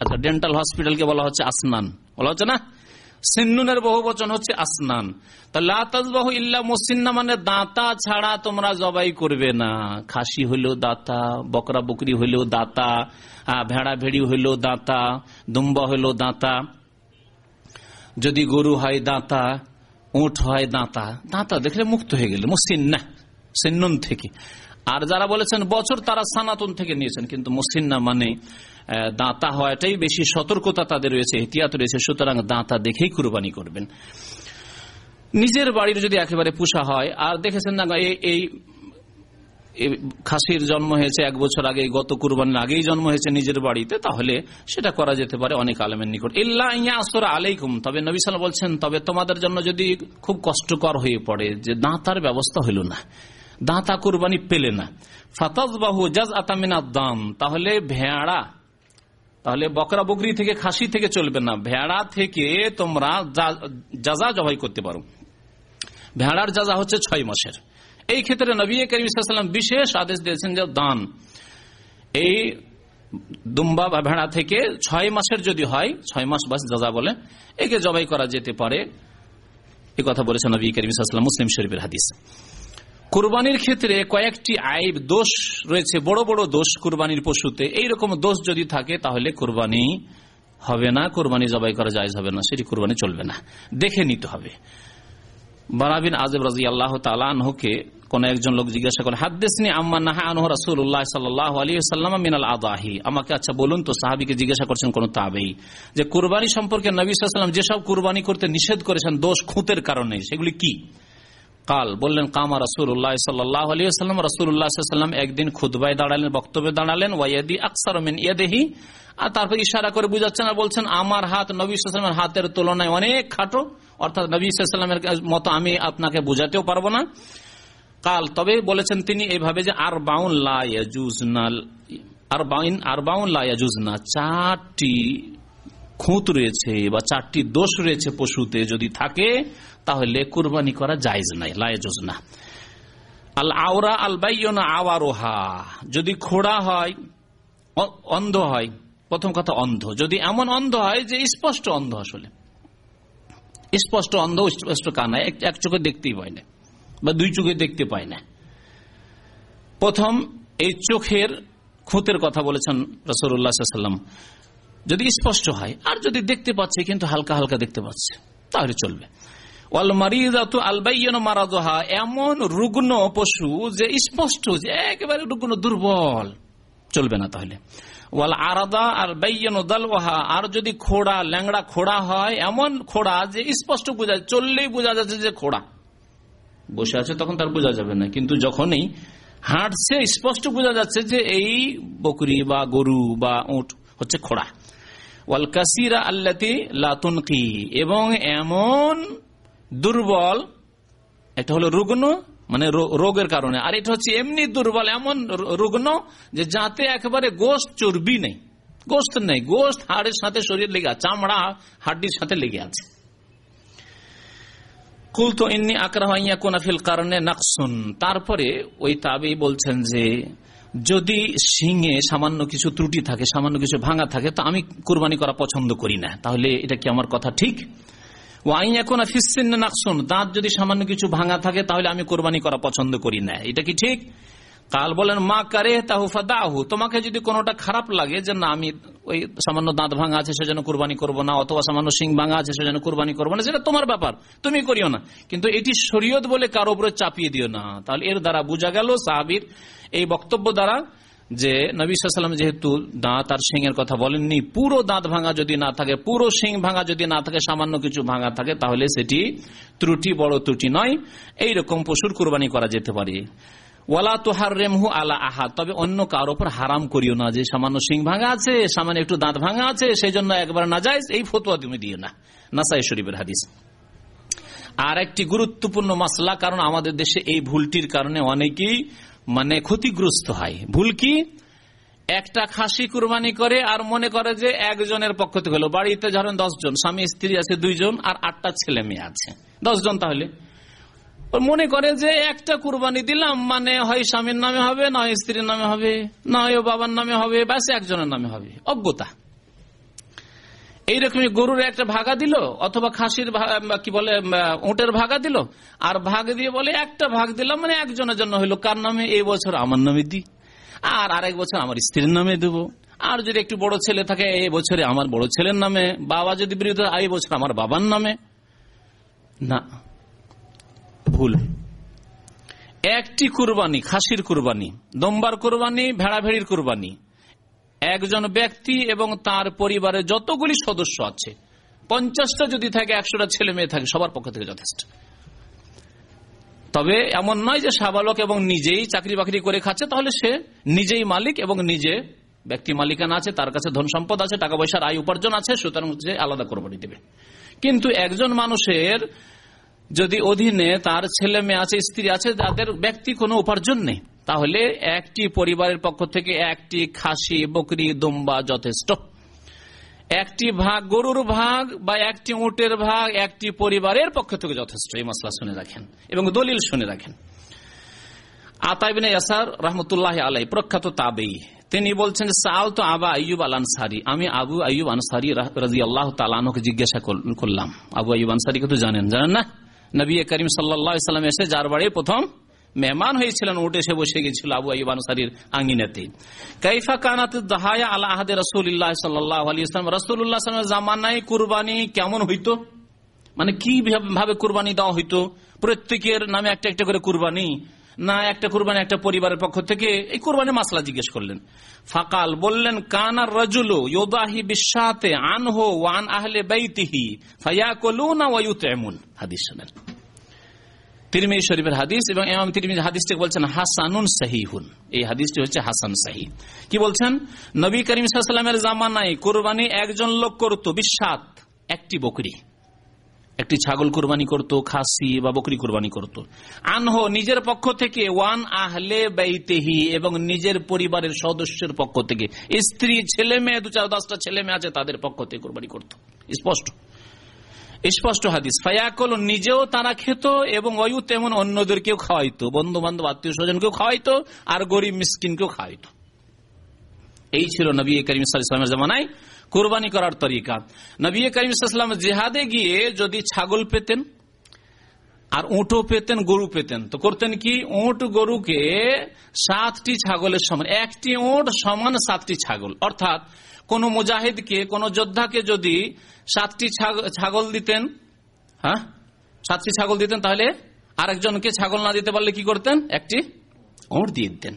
আচ্ছা ডেন্টাল হসপিটালকে বলা হচ্ছে আসনান। বলা হচ্ছে না? সিন্নুনের বহু বচন হচ্ছে আসনান। মানে দাঁতা ছাড়া তোমরা জবাই করবে না। খাসি হইলেও দাঁতা, বকরা বকরি হইলেও দাঁতা ভেড়া ভেড়ি হইলেও দাঁতা, দুম্বা হইলেও দাঁতা। যদি গরু হয় দাঁতা উঠ হয় দাঁতা দাঁতা দেখলে মুক্ত হয়ে গেলে, মুসিন্না, সিন্নুন থেকে। আর যারা বলেছেন, বছর তারা সানাতন থেকে নিয়েছেন, কিন্তু মুসিন্না মানে দাঁতা হওয়াটাই বেশি সতর্কতা তাদের রয়েছে, এহতিয়াত রয়েছে, সুতরাং দাঁতা দেখেই কুরবানি করবেন। নিজের বাড়ির যদি একেবারে পুষা হয়, আর দেখেছেন না এই- খাসির জন্ম হয়েছে এক বছর আগে, গত কুরবানির আগেই জন্ম হয়েছে নিজের বাড়িতে, তাহলে সেটা করা যেতে পারে অনেক আলমের নিকট। ইল্লা ইয়া আসরা আলাইকুম, তবে নবী সাল বলছেন, তবে তোমাদের জন্য যদি খুব কষ্টকর হয়ে পড়ে, যে দাঁতার ব্যবস্থা হইল না, দাঁতা কুরবানি পেলে না ফাতাজ বাহু জাজ আতামিনা দাম, তাহলে ভেড়া তাহলে বকরা বকরি থেকে খাসি থেকে চলবে না। ভেড়া থেকে তোমরা যাজা জবাই করতে পারো। ভেড়ার যাজা হচ্ছে ছয় মাসের। এই ক্ষেত্রে নবী করিম বিশেষ আদেশ দিয়েছেন যে দান। এই দুম্বা বা ভেড়া থেকে ছয় মাসের যদি হয়, ছয় মাস বাস যাজা বলে, একে জবাই করা যেতে পারে। এ কথা বলেছেন নবী করিম মুসলিম শরীফের হাদিস। কুরবানির ক্ষেত্রে কয়েকটি আইব দোষ রয়েছে, বড় বড় দোষ কুরবানির পশুতে। এইরকম দোষ যদি থাকে, তাহলে কুরবানি হবে না, কুরবানি জবাই করা যায় হবে না, সেটি কুরবানি চলবে না। দেখে নিতে হবে। বারাবিন আজব রাজি আল্লাহ তালাহকে কোন একজন লোক জিজ্ঞাসা করে, হাদ্দেসনি আম্মা নাহা আনহ রাসুল্লাহ সাল্লাহ আলী সাল্লাম মিনাল আদাহি? আমাকে আচ্ছা বলুন তো। সাহাবিকে জিজ্ঞাসা করছেন কোন তাবেই। যে কুরবানি সম্পর্কে নবী সাল্লাম যেসব কুরবানি করতে নিষেধ করেছেন, দোষ খুঁতের কারণে, সেগুলি কি? কাল বললেন কামা রসুল্লাহ সাল্লাহ আলী সাল্লাম রসুল্লাহ একদিন খুদবায় দাঁড়ালেন, বক্তব্যে দাঁড়ালেন ওয়াদি আকসার ইয়াদেহি। আর তারপর ইশারা করে বুঝাচ্ছেন আর বলছেন, আমার হাত নবী সাল্লামের হাতের তুলনায় অনেক খাটো। অর্থাৎ নবী সাল্লামের মতো আমি আপনাকে বুঝাতেও পারব না। কাল তবে বলেছেন তিনি এইভাবে যে আর বাউন লাজুজনাল আর বাউন আর বাউন চারটি খুঁত রয়েছে বা চারটি দোষ রয়েছে পশুতে, যদি থাকে, তাহলে কুরবানি করা জায়জ নাই লায়জুজ না। আল আওরা আল বাইনা আওয়ারোহা, যদি খোড়া হয় অন্ধ হয়, প্রথম কথা অন্ধ। যদি এমন অন্ধ হয় যে স্পষ্ট অন্ধ আসলে। স্পষ্ট অন্ধ, স্পষ্ট কানা এক চোখে দেখতেই পায় না, বা দুই চোখে দেখতে পায় না। প্রথম, এই চোখের খুঁতের কথা বলেছেন রসুল্লাহাম যদি স্পষ্ট হয়, আর যদি দেখতে পাচ্ছে, কিন্তু হালকা হালকা দেখতে পাচ্ছে, তাহলে চলবে। এমন রুগ্ন পশু যে স্পষ্ট যে একেবারে রুগ্ন, দুর্বল, চলবে না তাহলে। ওয়াল আরাদা আর বাইয়ান দালওয়াহা, আর যদি খোড়া, ল্যাংড়া খোড়া হয়, এমন খোড়া যে স্পষ্ট বোঝা চললেই বোঝা যাচ্ছে যে খোড়া। বসে আছে তখন তার বোঝা যাবে না, কিন্তু যখনই হাঁটছে, স্পষ্ট বোঝা যাচ্ছে যে এই বকরি বা গরু বা উট হচ্ছে খোড়া। ওয়াল কাসিরা আল্লাতি লাতুনকি এবং এমন দুর্বল একটা হলো রুগ্ন মানে রোগের কারণে। আর এটা হচ্ছে এমনি দুর্বল, এমন রুগ্ন যে যাতে একেবারে গোস্ত চর্বি নেই। গোস্ত নেই, গোস্ত হাড়ের সাথে শরীর লেগে আছে, চামড়া হাড্ডির সাথে লেগে আছে। কুল তো ইন্নি আকরাহিয়া কোনাফিল কারণে নাকসুন। তারপরে ওই তাবেই বলছেন যে যদি সিংয়ে সামান্য কিছু ত্রুটি থাকে, সামান্য কিছু ভাঙা থাকে, তো আমি কোরবানি করা পছন্দ করি না। তাহলে এটা কি আমার কথা ঠিক? ওয়াইন এখন ফিসিন নাকসুন, দাঁত যদি সামান্য কিছু ভাঙা থাকে, তাহলে আমি কোরবানি করা পছন্দ করি না। এটা কি ঠিক? কাল বলেন, মা কারে তাহুফা দাহু তোমাকে যদি কোনোটা খারাপ লাগে যে, না, আমি ওই সামান্য দাঁত ভাঙা আছে, সেজন্য কুরবানি করব না, অথবা সামান্য সিং ভাঙা আছে, সেজন্য কুরবানি করব না। সেটা তোমার ব্যাপার, তুমি করিও না। কিন্তু এটি শরীয়ত বলে কারও উপরে চাপিয়ে দিও না। তাহলে এর দ্বারা বোঝা গেল সাহাবির এই বক্তব্য দ্বারা যে, নবী সাল্লাম যেহেতু দাঁত আর সিংয়ের কথা বলেননি, পুরো দাঁত ভাঙা যদি না থাকে, পুরো সিং ভাঙা যদি না থাকে, সামান্য কিছু ভাঙা থাকে, তাহলে সেটি ত্রুটি বড় ত্রুটি নয়। এইরকম পশুর কুরবানি করা যেতে পারে। ওয়ালা তোহার রেমহু আলা আহা তবে অন্য কারোর উপর হারাম করিও না। যে সামান্য সিং ভাঙা আছে, সামান্য একটু দাঁত ভাঙা আছে সেই জন্য একবার না যায় এই ফতুয়া তুমি দিও না। নাসাই শরীফের হাদিস। আর একটি গুরুত্বপূর্ণ মাসলা, কারণ আমাদের দেশে এই ভুলটির কারণে অনেকেই মানে ক্ষতিগ্রস্ত হয়। ভুল কি? একটা খাসি কুরবানি করে আর মনে করে যে একজনের পক্ষ থেকে হলো। বাড়িতে ধরেন জন স্বামী, স্ত্রী আছে দুইজন আর আটটা ছেলে মেয়ে আছে। জন তাহলে? মনে করে যে একটা কুরবানি দিলাম মানে হয় স্বামীর নামে হবে, না হয় স্ত্রীর নামে হবে, না হয় বাবার নামে হবে, ব্যাস একজনের নামে হবে। অজ্ঞতা। এইরকমই গরুর একটা ভাগা দিল, অথবা খাসির কি বলে উটের ভাগা দিল, আর ভাগ দিয়ে বলে একটা ভাগ দিলাম মানে একজনের জন্য হইল কার নামে? এই বছর আমার নামে দি। আর আরেক বছর আমার স্ত্রীর নামে দেব। আর যদি একটু বড় ছেলে থাকে, এই বছরে আমার বড় ছেলের নামে, বাবা যদি বিরুদ্ধে এই বছর আমার বাবার নামে। না। ভুল। একটি কুরবানি, খাসির কুরবানি, দম্বার কুরবানি ভেড়া ভেড়ির কুরবানি। একজন ব্যক্তি এবং তার পরিবারের যতগুলি সদস্য আছে, পঞ্চাশটা যদি থাকে, একশোটা ছেলে মেয়ে থাকে, সবার পক্ষ থেকে যথেষ্ট। তবে এমন নয় যে সাবালক এবং নিজেই চাকরি বাকরি করে খাচ্ছে, তাহলে সে নিজেই মালিক এবং নিজে ব্যক্তি মালিকানা আছে, তার কাছে ধন সম্পদ আছে, টাকা পয়সার আয় উপার্জন আছে, সুতরাং আলাদা কোরবানি দেবে। কিন্তু একজন মানুষের যদি অধীনে তার ছেলে মেয়ে আছে, স্ত্রী আছে, যাদের ব্যক্তি কোনো উপার্জন নেই, তাহলে একটি পরিবারের পক্ষ থেকে একটি খাসি, বকরি, দম্বা যথেষ্ট। একটি ভাগ গরুর ভাগ বা একটি উটের ভাগ একটি পরিবারের পক্ষ থেকে যথেষ্ট। এই মশলা শুনে রাখেন এবং দলিল শুনে রাখেন। আতাইবিনে রহমতুল্লাহ আলাই প্রখ্যাত তাবেই, তিনি বলছেন সাল তো আবা আইয়ুব আল আমি আবু আইয়ুব আনসারি রাজি আল্লাহ তালানকে জিজ্ঞাসা করলাম। আবু আইয়ুব আনসারিকে তো জানেন জানেন না? নবী করিম সাল্লাম এসে যার বাড়ি প্রথম মেহমান হয়েছিলেন, উঠে এসে বসে গেছিল আবু আইব আঙ্গিনাতে কাইফা কানাত দাহায়া আলা আহাদে রসুল্লাহ সাল্লাহ আলী ইসলাম রসুল্লাহ জামানায় কুরবানি কেমন হইতো? মানে কি ভাবে কুরবানি দেওয়া হইতো? প্রত্যেকের নামে একটা একটা করে কুরবানি। না একটা কুরবানি, একটা পরিবারের পক্ষ থেকে এই কুরবানি মাসলা জিজ্ঞেস করলেন। ফাকাল বললেন কানার রজুল ইয়োদাহি বিশ্বাতে আনহো ওয়ান আহলে বাইতিহি ফায়াকুলুনা ওয়ায়ুতঈমুন হাদিস শুনেন। তিরমিজি শরীফের হাদিস এবং ইমাম তিরমিজি হাদিসটি বলছেন, হাসানুন সাহিহুন। এই হাদিসটি হচ্ছে হাসান সাহি। কি বলছেন? নবী করিম সাল্লামের জামানায় কুরবানি একজন লোক করত বিশ্বাত একটি বকরি। একটি ছাগল কুরবানি করত, খাসি বা বকরি কুরবানি করত। আনহো নিজের পক্ষ থেকে ওয়ান আহলে বাইতেহি এবং নিজের পরিবারের সদস্যের পক্ষ থেকে, স্ত্রী, ছেলে মেয়ে, দু চার দশটা ছেলে মেয়ে আছে তাদের পক্ষ থেকে কুরবানি করত। স্পষ্ট। স্পষ্ট হাদিস। ফায়াকল নিজেও তারা খেত এবং অয়ু তেমন অন্যদেরকেও খাওয়াইতো। বন্ধু বান্ধব আত্মীয় স্বজনকেও খাওয়াইতো আর গরিব মিসকিনকেও খাওয়াইতো। এই ছিল নবী করিম ইসলামের জামানায় কোরবানি করার তরিকা। নবী করিম ইসলাম জেহাদে গিয়ে যদি ছাগল পেতেন, আর উঁটও পেতেন, গরু পেতেন, তো করতেন কি? উঁট গরুকে সাতটি ছাগলের সমান, একটি উঁট সমান সাতটি ছাগল। অর্থাৎ কোন মুজাহিদকে, কোন যোদ্ধাকে যদি সাতটি ছাগল দিতেন হ্যাঁ? সাতটি ছাগল দিতেন, তাহলে আরেকজনকে ছাগল না দিতে পারলে কি করতেন? একটি ওঁট দিয়ে দিতেন।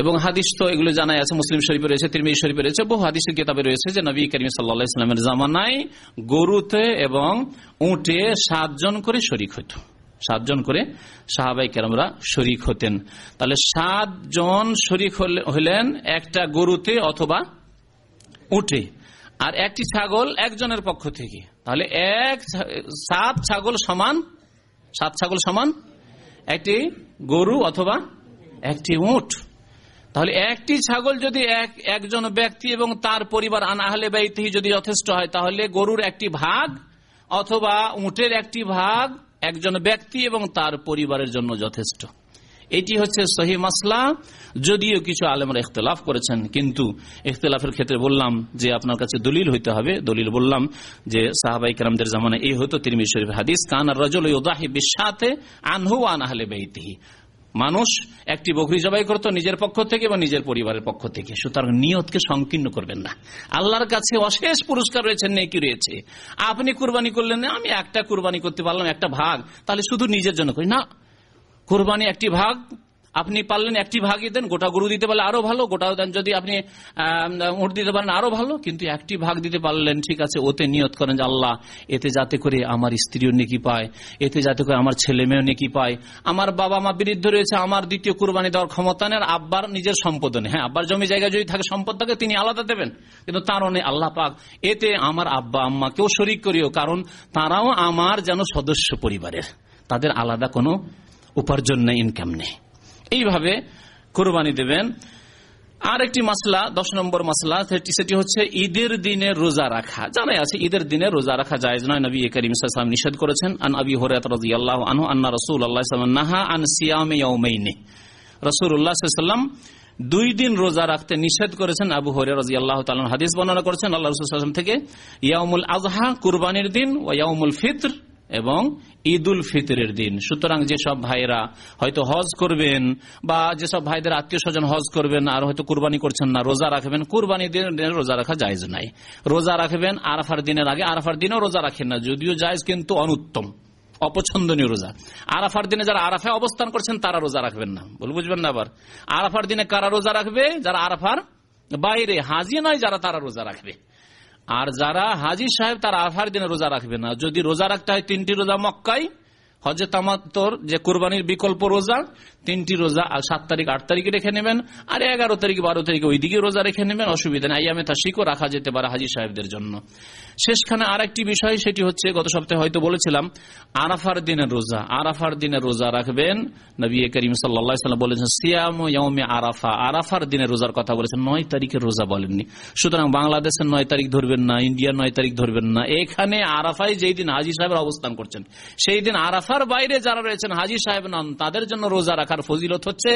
এবং হাদিস তো এগুলো জানাই আছে, মুসলিম শরীফে রয়েছে, তিরমিজি শরীফে রয়েছে, বহু হাদিসের কিতাবে রয়েছে যে নবী করিম সাল্লা ইসলামের জামানায় গরুতে এবং উঁটে সাতজন করে শরিক হইত। সাতজন করে সাহাবাই কেরামরা শরিক হতেন। তাহলে সাতজন শরিক হলেন একটা গরুতে অথবা উঠে আর একটি ছাগল একজনের পক্ষ থেকে। তাহলে এক সাত ছাগল সমান, সাত ছাগল সমান, একটি গরু অথবা একটি উঠ তাহলে একটি ছাগল যদি এক, একজন ব্যক্তি এবং তার পরিবার আনাহলে ব্যয়তেই যদি যথেষ্ট হয়, তাহলে গরুর একটি ভাগ অথবা উটের একটি ভাগ একজন ব্যক্তি এবং তার পরিবারের জন্য যথেষ্ট। এটি হচ্ছে সহি মাসলা। যদিও কিছু আলেমরা ইখতলাফ করেছেন, কিন্তু ইখতলাফের ক্ষেত্রে বললাম যে আপনার কাছে দলিল হইতে হবে। দলিল বললাম যে সাহাবাই কালামদের জামানে এই হতো তিরমি শরীফ হাদিস, কান রজল ইউদাহি বিশাতে আনহু আন আহলে মানুষ একটি বকরি জবাই করতো নিজের পক্ষ থেকে বা নিজের পরিবারের পক্ষ থেকে। সুতরাং নিয়তকে সংকীর্ণ করবেন না। আল্লাহর কাছে অশেষ পুরস্কার রয়েছে, নেকি রয়েছে। আপনি কুরবানি করলেন না আমি একটা কুরবানি করতে পারলাম, একটা ভাগ। তাহলে শুধু নিজের জন্য করি। না, কুরবানি একটি ভাগ আপনি পারলেন একটি ভাগই দেন, গোটা গরু দিতে পারলে আরও ভালো গোটা দেন যদি আপনি উঠ দিতে পারেন আরও ভালো, কিন্তু একটি ভাগ দিতে পারলেন, ঠিক আছে, ওতে নিয়ত করেন যে আল্লাহ, এতে যাতে করে আমার স্ত্রীও নেকি পায়, এতে যাতে করে আমার ছেলে মেয়েও নেকি পায়, আমার বাবা মা বিরুদ্ধে রয়েছে, আমার দ্বিতীয় কুরবানি দেওয়ার ক্ষমতা নেই আব্বার নিজের সম্পদ নেই। হ্যাঁ আব্বার জমি জায়গায় যদি থাকে, সম্পদ থাকে, তিনি আলাদা দেবেন, কিন্তু তার অনেক আল্লাহ পাক, এতে আমার আব্বা আম্মাকেও শরিক করিও, কারণ তারাও আমার যেন সদস্য পরিবারের, তাদের আলাদা কোনো উপার্জন নেই ইনকাম নেই। এইভাবে কোরবানি দেবেন। আর একটি মাসলা, দশ নম্বর মাসলা, সেটি হচ্ছে ঈদের দিনে রোজা রাখা। জানাই আছে, ঈদের দিনে রোজা রাখা যায় নয়। নবী করিম ইসলাম নিষেধ করেছেন, আন আবি হরাত আনহু আন্না রসুল আল্লাহ নাহা আন সিয়ামে রসুল্লাহ সাল্লাম দুই দিন রোজা রাখতে নিষেধ করেছেন। আবু হরে রাজি আল্লাহ হাদিস বর্ণনা করেছেন, আল্লাহ রসুল থেকে ইয়ামুল আজহা কুরবানির দিন ও ইয়ামুল ফিত্র। এবং ঈদ উল ফিতরের দিন। সুতরাং যেসব ভাইরা হয়তো হজ করবেন বা যেসব ভাইদের আত্মীয় স্বজন হজ করবেন, আর হয়তো কুরবানি করছেন না, রোজা রাখবেন, কুরবানি দিন রোজা রাখা জায়জ নাই। রোজা রাখবেন, আরাফার দিনের আগে, আরাফার দিনেও রোজা রাখেন না, যদিও জায়জ কিন্তু অনুত্তম, অপছন্দনীয় রোজা। আরাফার দিনে যারা আরাফায় অবস্থান করছেন, তারা রোজা রাখবেন না। বল বুঝবেন না আবার। আরাফার দিনে কারা রোজা রাখবে? যারা আরাফার বাইরে, হাজি নয়, যারা তারা রোজা রাখবে। আর যারা হাজির সাহেব, তার আফার দিনে রোজা রাখবে না। যদি রোজা রাখতে হয় তিনটি রোজা মক্কাই হজে তামাত্তর যে কোরবানির বিকল্প রোজা তিনটি রোজা আর সাত তারিখ আট তারিখে রেখে নেবেন, আর এগারো তারিখ, বারো তারিখে ওইদিকে রোজা রেখে নেবেন, অসুবিধা নেই। আইয়ামে শিখও রাখা যেতে পারে হাজি সাহেবদের জন্য। শেষখানে আর একটি বিষয়, সেটি হচ্ছে, গত সপ্তাহে হয়তো বলেছিলাম, আরাফার দিনের রোজা। আরাফার দিনের রোজা রাখবেন, নবী করিম সাল্লাম বলেছেন, সিয়াম ইয়মে আরাফা। আরাফার দিনের রোজার কথা বলেছেন, নয় তারিখের রোজা বলেননি। সুতরাং বাংলাদেশের নয় তারিখ ধরবেন না ইন্ডিয়ার নয় তারিখ ধরবেন না। এখানে আরাফায় যেই দিন হাজি সাহেবের অবস্থান করছেন, সেই দিন আরাফার বাইরে যারা রয়েছেন হাজি সাহেব নন, তাদের জন্য রোজা রাখার ফজিলত হচ্ছে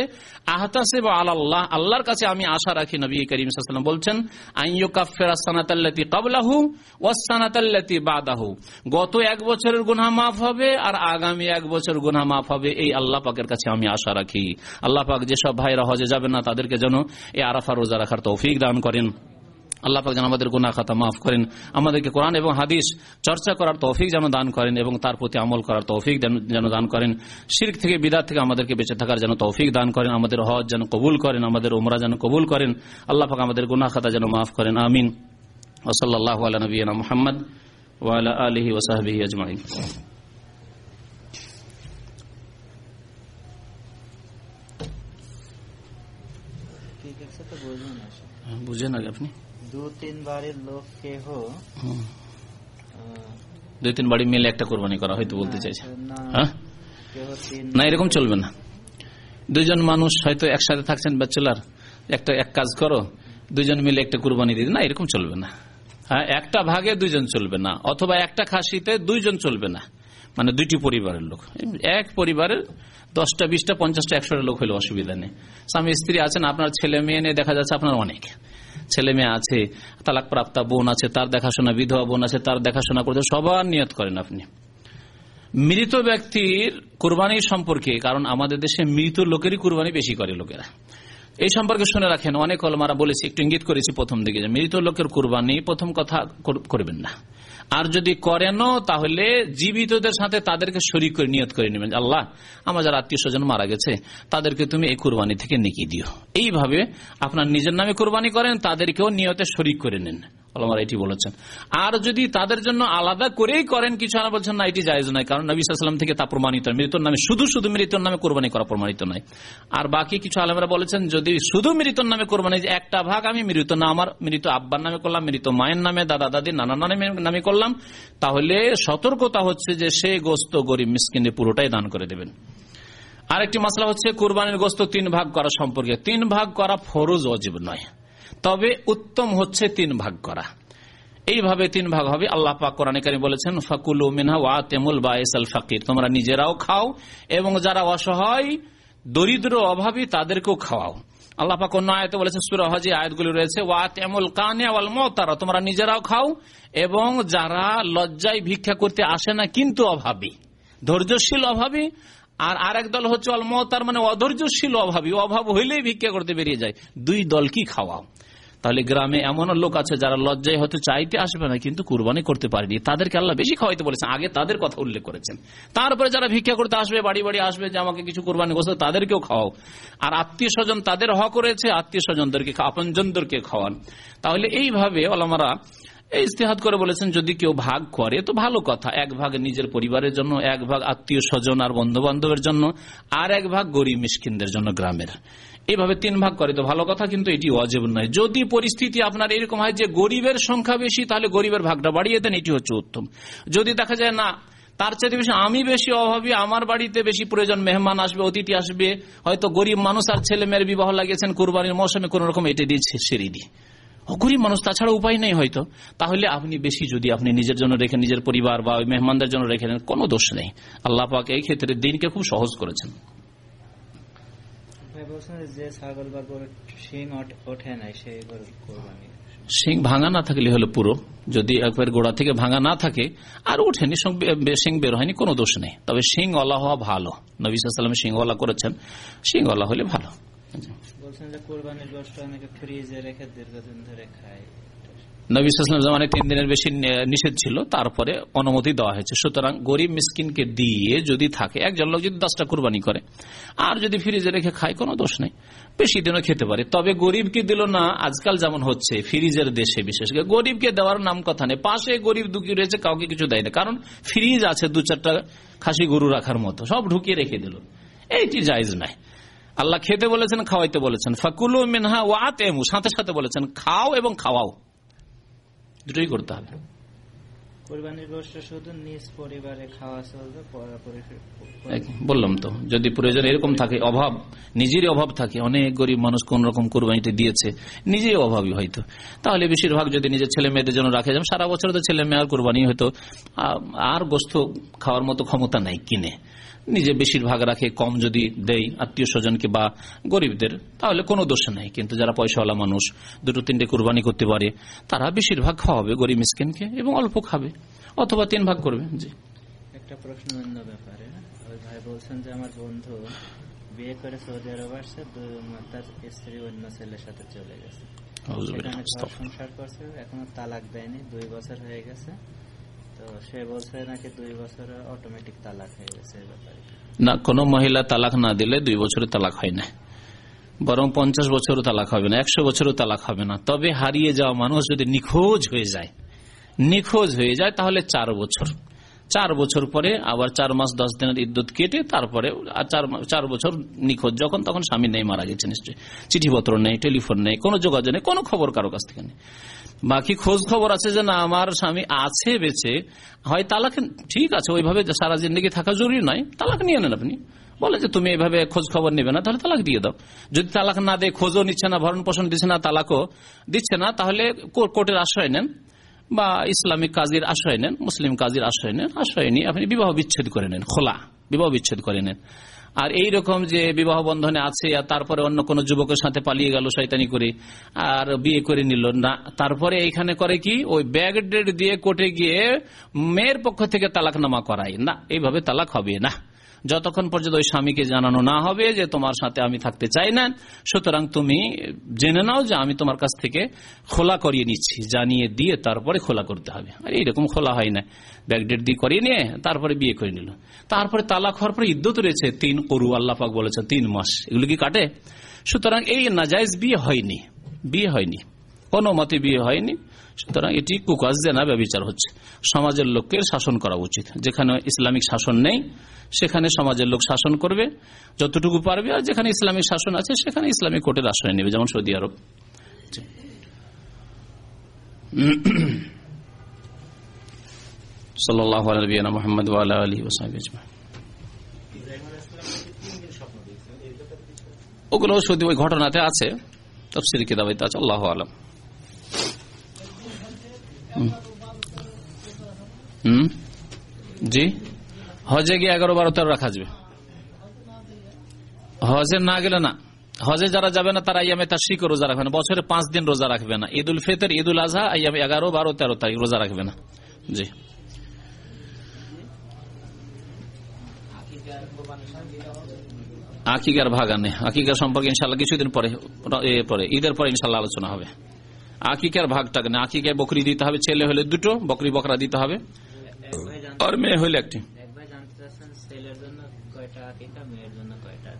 আহতাসে বা আল্লাহ আল্লাহর কাছে আমি আশা রাখি নবী করিম সাল্লাম বলছেন আইয়ু কাফের সানাতাল্লাতি কাবলাহু ওয়াসানাতাল্লাতি বাদাহু। গত এক বছরের গুনাহ মাফ হবে আর আগামী এক বছর গুনাহ মাফ হবে, এই আল্লাহ পাকের কাছে আমি আশা রাখি। আল্লাহ পাক যেসব ভাইরা হজে যাবেন না, তাদেরকে যেন এই আরাফা রোজা রাখার তৌফিক দান করেন। আল্লাহ পাক যেন আমাদের গুনা খাতা মাফ করেন আমাদেরকে কোরআন এবং হাদিস চর্চা করার তৌফিক যেন দান করেন এবং তার প্রতি আমল করার তৌফিক যেন দান করেন। শির থেকে বিদাত থেকে আমাদেরকে বেঁচে থাকার যেন তৌফিক দান করেন আমাদের হজ যেন কবুল করেন আমাদের উমরা যেন কবুল করেন। আল্লাহ পাক আমাদের গুনা খাতা যেন মাফ করেন আমিন। ওসল্লাহ আলা নবীনা মোহাম্মদ ওয়ালা আলহি ওসাহাবিহি আজমাইন। বুঝেন আগে আপনি। দু তিন বাড়ির লোক কেহ দুই তিন বাড়ি মিলে একটা কোরবানি করা হয়তো বলতে চাইছে। না হ্যাঁ? না এরকম চলবে না। দুইজন মানুষ হয়তো একসাথে থাকছেন ব্যাচেলার একটা এক কাজ করো দুইজন মিলে একটা কুরবানি দিদি না এরকম চলবে না। হ্যাঁ একটা ভাগে দুইজন চলবে না অথবা একটা খাসিতে দুইজন চলবে না। মানে দুইটি পরিবারের লোক। এক পরিবারের দশটা বিশটা পঞ্চাশটা একশোটা লোক হলে অসুবিধা নেই। স্বামী স্ত্রী আছেন আপনার ছেলে মেয়ে নিয়ে দেখা যাচ্ছে আপনার অনেক। ছেলে মেয়ে আছে তালাক প্রাপ্তা বোন আছে, তার দেখাশোনা, বিধবা বোন আছে, তার দেখাশোনা করতে সবার নিয়ত করেন আপনি। মৃত ব্যক্তির কোরবানি সম্পর্কে, কারণ আমাদের দেশে মৃত লোকেরই কোরবানি বেশি করে লোকেরা। এই সম্পর্কে শুনে রাখেন, অনেক অলমারা বলেছি, একটু ইঙ্গিত করেছি প্রথম দিকে মৃত লোকের কোরবানি প্রথম কথা করবেন না। আর যদি করেনও, তাহলে জীবিতদের সাথে তাদেরকে শরিক করে, নিয়ত করে নেবেন। আল্লাহ, আমার যারা আত্মীয় স্বজন মারা গেছে, তাদেরকে তুমি এই কুরবানি থেকে নিকি দিও। এইভাবে আপনার নিজের নামে কোরবানি করেন, তাদেরকেও নিয়তে শরিক করে নেন। আলমার এটি বলেছেন। আর যদি তাদের জন্য আলাদা করেই করেন, কিছু আনা বলছেন, না, এটি জায়জ নয়, কারণ নবী সাল্লাম থেকে তা প্রমাণিত মৃত্যুর নামে, শুধু শুধু মৃত্যুর নামে কোরবানি করা প্রমাণিত নয়। আর বাকি কিছু আলমরা বলেছেন, যদি শুধু মৃত্যুর নামে কোরবানি একটা ভাগ আমি মৃত না, আমার মৃত আব্বার নামে করলাম, মৃত মায়ের নামে, দাদা দাদি নানা নামে নামে করলাম, তাহলে সতর্কতা হচ্ছে যে সে গোস্ত গরিব মিসকিনে পুরোটাই দান করে দেবেন। আরেকটি মশলা হচ্ছে, কোরবানির গোস্ত তিন ভাগ করা সম্পর্কে। তিন ভাগ করা ফরজ অজীব নয়। তবে উত্তম হচ্ছে তিন ভাগ করা। এইভাবে তিন ভাগ হবে। আল্লাহ পাক কোরআনে কারিম বলেছেন, ফাকুল মিনহা ওয়া তেমুল বা বায়েসাল ফাকির। তোমরা নিজেরাও খাও এবং যারা অসহায়, দরিদ্র, অভাবী, তাদেরকেও খাওয়াও। আল্লাহ পাক অন্য আয়তে বলেছেন, সুরা হজে আয়াতগুলি রয়েছে, ওয়া তেমুল কানে ওয়াল মতারা তোমরা নিজেরাও খাও এবং যারা লজ্জায় ভিক্ষা করতে আসে না, কিন্তু অভাবী, ধৈর্যশীল অভাবী, আর আরেক দল হচ্ছে অলমতার মানে অধৈর্যশীল অভাবী। অভাব হইলেই ভিক্ষা করতে বেরিয়ে যায়। দুই দল কি খাওয়াও? তাহলে গ্রামে এমন লোক আছে যারা লজ্জায় হয়তো চাইতে আসবে না, কিন্তু কুরবানি করতে পারেনি। তাদেরকে আল্লাহ বেশি খাওয়াইতে বলেছেন। আগে তাদের কথা উল্লেখ করেছেন। তারপরে যারা ভিক্ষা করতে আসবে, বাড়ি বাড়ি আসবে যে আমাকে কিছু কোরবানি করছে, তাদেরকেও খাওয়াও। আর আত্মীয় স্বজন তাদের হক রয়েছে, আত্মীয় স্বজনদেরকে আপনজনদেরকে খাওয়ান। তাহলে এইভাবে আলামারা এই ইস্তেহাদ করে বলেছেন, যদি কেউ ভাগ করে, তো ভালো কথা। এক ভাগ নিজের পরিবারের জন্য, এক ভাগ আত্মীয় স্বজন আর বন্ধু বান্ধবের জন্য, আর এক ভাগ গরিব মিসকিনদের জন্য গ্রামের। এইভাবে তিন ভাগ করে তো ভালো কথা, কিন্তু এটি অজেব নয়। যদি পরিস্থিতি আপনার এরকম হয় যে গরিবের সংখ্যা বেশি, তাহলে গরিবের ভাগটা বাড়িয়ে দেন, এটি হচ্ছে উত্তম। যদি দেখা যায় না, তার চাইতে বেশি আমি বেশি অভাবী, আমার বাড়িতে বেশি প্রয়োজন মেহমান আসবে, অতিথি আসবে, হয়তো গরিব মানুষ আর ছেলে মেয়ের বিবাহ লাগিয়েছেন, কোরবানির মৌসুমে কোন রকম এটি দিয়েছে সেরে দিই গরিব মানুষ, তাছাড়া উপায় নেই হয়তো। তাহলে আপনি বেশি যদি আপনি নিজের জন্য রেখে, নিজের পরিবার বা মেহমানদের জন্য রেখে নেন কোনো দোষ নেই। আল্লাহ পাক এই ক্ষেত্রে দিনকে খুব সহজ করেছেন। যে ছাগল বা শিং ওঠ- নাই সেই কোরবানি। শিং ভাঙা না থাকলে হলো পুরো। যদি একবার গোড়া থেকে ভাঙা না থাকে আর ওঠেনি শিং বের হয়নি কোনো দোষ নেই। তবে শিং অলা হওয়া ভালো। নবীলাম শিং ওলা করেছেন। শিং অলা হলে ভালো। বলছেন যে কোরবানির গোষ্ঠ অনেকে ফ্রিজে রেখে দীর্ঘদিন ধরে খায়। নবী জামানে তিন দিনের বেশি নিষেধ ছিল, তারপরে অনুমতি দেওয়া হয়েছে। সুতরাং গরিব মিসকিনকে দিয়ে যদি থাকে, একজন লোক যদি দশটা কুরবানি করে, আর যদি ফ্রিজে রেখে খায়, কোনো দোষ নেই। বেশি দিনও খেতে পারে। তবে গরিবকে দিল না, আজকাল যেমন হচ্ছে, ফ্রিজের দেশে বিশেষ করে। গরিবকে দেওয়ার নাম কথা নেই। পাশে গরিব দুঃখী রয়েছে, কাউকে কিছু দেয় না। কারণ ফ্রিজ আছে, দু চারটা খাসি গরু রাখার মতো, সব ঢুকিয়ে রেখে দিল। এইটি জায়জ নাই। আল্লাহ খেতে বলেছেন, খাওয়াইতে বলেছেন। ফাকুলু মিনহা ওয়াত সাথে সাথে বলেছেন, খাও এবং খাওয়াও। দুটোই করতে হবে। কোরবানির গোষ্ঠ শুধু নিজ পরিবারে খাওয়া এক- বললাম তো যদি প্রয়োজন এরকম থাকে অভাব নিজেরই অভাব থাকে অনেক গরিব মানুষ কোন রকম কোরবানিতে দিয়েছে নিজেই অভাবী হয়তো। তাহলে বেশিরভাগ যদি নিজের ছেলে মেয়েদের জন্য রাখে যেমন সারা বছর তো ছেলে মেয়ের কোরবানি হয়তো আর গোস্ত খাওয়ার মতো ক্ষমতা নাই কিনে। নিজে বেশিরভাগ রাখে কম যদি দেই আত্মীয় স্বজনকে বা গরিবদের তাহলে কোনো দোষ নাই। কিন্তু যারা পয়সাওয়ালা মানুষ দুটো তিনটে কুরবানি করতে পারে তারা বেশিরভাগ খাওয়াবে গরিব মিসকিনকে এবং অল্প খাবে অথবা তিন ভাগ করবে। জি। একটা প্রশ্ন অন্য ব্যাপারে ভাই বলছেন যে আমার বন্ধু বিয়ে করে সৌদি আরব আসছে তার স্ত্রী অন্য ছেলের সাথে চলে গেছে। সংসার করছে এখনও তালাক দেয়নি দুই বছর হয়ে গেছে। না, কোনো মহিলা তালাক না দিলে দুই বছরে তালাক হয় না। বরং পঞ্চাশ বছরও তালাক হবে না, একশো বছরও তালাক হবে না। তবে হারিয়ে যাওয়া মানুষ যদি নিখোঁজ হয়ে যায়, নিখোঁজ হয়ে যায় তাহলে চার বছর। চার বছর পরে আবার চার মাস, দশ দিনের ইদ্যুৎ কেটে তারপরে চার বছর নিখোঁজ, যখন তখন স্বামী নেই, মারা গেছে নিশ্চয়ই। চিঠিপত্র নেই, টেলিফোন নেই, কোনো যোগাযোগ নেই, কোনো খবর কারও কাছ থেকে নেই। বাকি খোঁজ খবর আছে যে না, আমার স্বামী আছে বেঁচে। হয় তালাক, ঠিক আছে, ওইভাবে সারা জিন্দগি থাকা জরুরি নয়, তালাক নিয়ে নেন আপনি। বলে যে তুমি এইভাবে খোঁজ খবর নেবে না, তাহলে তালাক দিয়ে দাও। যদি তালাক না দেয়, খোঁজও নিচ্ছে না, ভরণ পোষণ দিচ্ছে না, তালাকও দিচ্ছে না, তাহলে কোর্টের আশ্রয় নেন বা ইসলামিক কাজের আশ্রয় নেন, মুসলিম কাজের আশ্রয় নেন, আশ্রয় নিয়ে আপনি বিবাহ বিচ্ছেদ করে নেন, খোলা, বিবাহ বিচ্ছেদ করে নেন। আর এই রকম যে বিবাহ বন্ধনে আছে আর তারপরে অন্য কোন যুবকের সাথে পালিয়ে গেল শয়তানি করে আর বিয়ে করে নিল, না, তারপরে এইখানে করে কি? ওই ব্যাগ ডেট দিয়ে কোর্টে গিয়ে মেয়ের পক্ষ থেকে তালাক নামা করায়। না, এইভাবে তালাক হবে না। যতক্ষণ পর্যন্ত ওই স্বামীকে জানানো না হবে যে তোমার সাথে আমি থাকতে চাই না, সুতরাং তুমি জেনে নাও যে আমি তোমার কাছ থেকে খোলা করিয়ে নিচ্ছি, জানিয়ে দিয়ে তারপরে খোলা করতে হবে। আর এইরকম খোলা হয় না। ব্যাকডেট দিয়ে করিয়ে নিয়ে তারপরে বিয়ে করে নিল। তারপরে তালাক হওয়ার পরে ইদ্যুত রয়েছে, তিন করু, আল্লাহ পাক বলেছে তিন মাস। এগুলো কি কাটে? সুতরাং এই নাজাইজ বিয়ে হয়নি বিয়ে হয়নি। কোনো মতে বিয়ে হয়নি। সুতরাং এটি কুকাজ জেনা ব্যবচার হচ্ছে। সমাজের লোককে শাসন করা উচিত। যেখানে ইসলামিক শাসন নেই, সেখানে সমাজের লোক শাসন করবে, যতটুকু পারবে, আর যেখানে ইসলামিক শাসন আছে, সেখানে ইসলামিক কোর্টের আশ্রয় নেবে, যেমন সৌদি আরব। মুহাম্মদ আলা ওগুলো সৌদি ওই ঘটনাতে আছে তফসির কিতাবাইতে আছে, আল্লাহ আলম। হুম। জি? হজে গিয়ে এগারো বারো তেরো রাখা যাবে। হজে না গেলে না। হজে যারা যাবে না, তারা ইয়ামে শিখ রোজা রাখবে না। বছরে পাঁচ দিন রোজা রাখবে না। ঈদ উল ফিতর ঈদ উল আজহা ইয়ামে এগারো বারো তেরো তারিখ রোজা রাখবে না। জি। আকিকার ভাগা নেই। আকিকার সম্পর্কে ইনশাল্লাহ কিছুদিন পরে পরে, ঈদের পরে ইনশাল্লাহ আলোচনা হবে। আকিকার ভাগটাকে না আকিকায় বকরি দিতে হবে, ছেলে হলে দুটো, বকরি বকরা দিতে হবে। আর মেয়ে হলে একটি?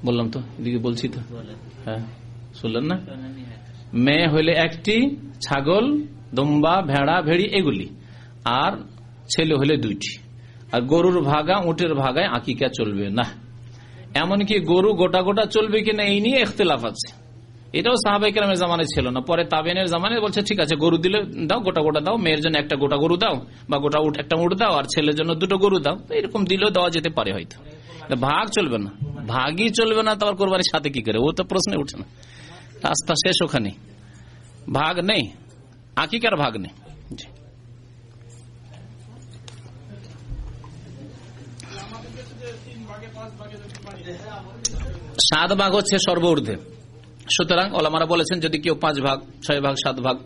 বললাম তো, এদিকে বলছি তো। হ্যাঁ শুনলেন না। মেয়ে হলে একটি, ছাগল, দম্বা, ভেড়া, ভেড়ি, এগুলি। আর ছেলে হলে দুইটি। আর গরুর ভাগা, উটের ভাগায় আকিকা চলবে না। এমনকি গরু গোটা গোটা চলবে কিনা, এই নিয়ে এখতলাফ আছে। এটাও সাহাবাই কেরামের জামানে ছিল না। পরে তাবেনের জামানে বলছে, ঠিক আছে, গরু দিলে দাও, গোটা গোটা দাও, মেয়ের জন্য একটা গোটা গরু দাও বা গোটা উঠ, একটা উঠ দাও, আর ছেলের জন্য দুটো গরু দাও। এরকম দিলেও দেওয়া যেতে পারে হয়তো। ভাগ চলবে না। ভাগই চলবে না, তো আবার কোরবানির সাথে কি করে? ও তো প্রশ্নে উঠছে না। রাস্তা শেষ ওখানে ভাগ নেই। আকিকার ভাগ নেই। সাত ভাগ হচ্ছে সর্ব ঊর্ধ্বে সুতরাং ওলামারা বলেছেন, যদি কেউ পাঁচ ভাগ, ছয় ভাগ, সাত ভাগ,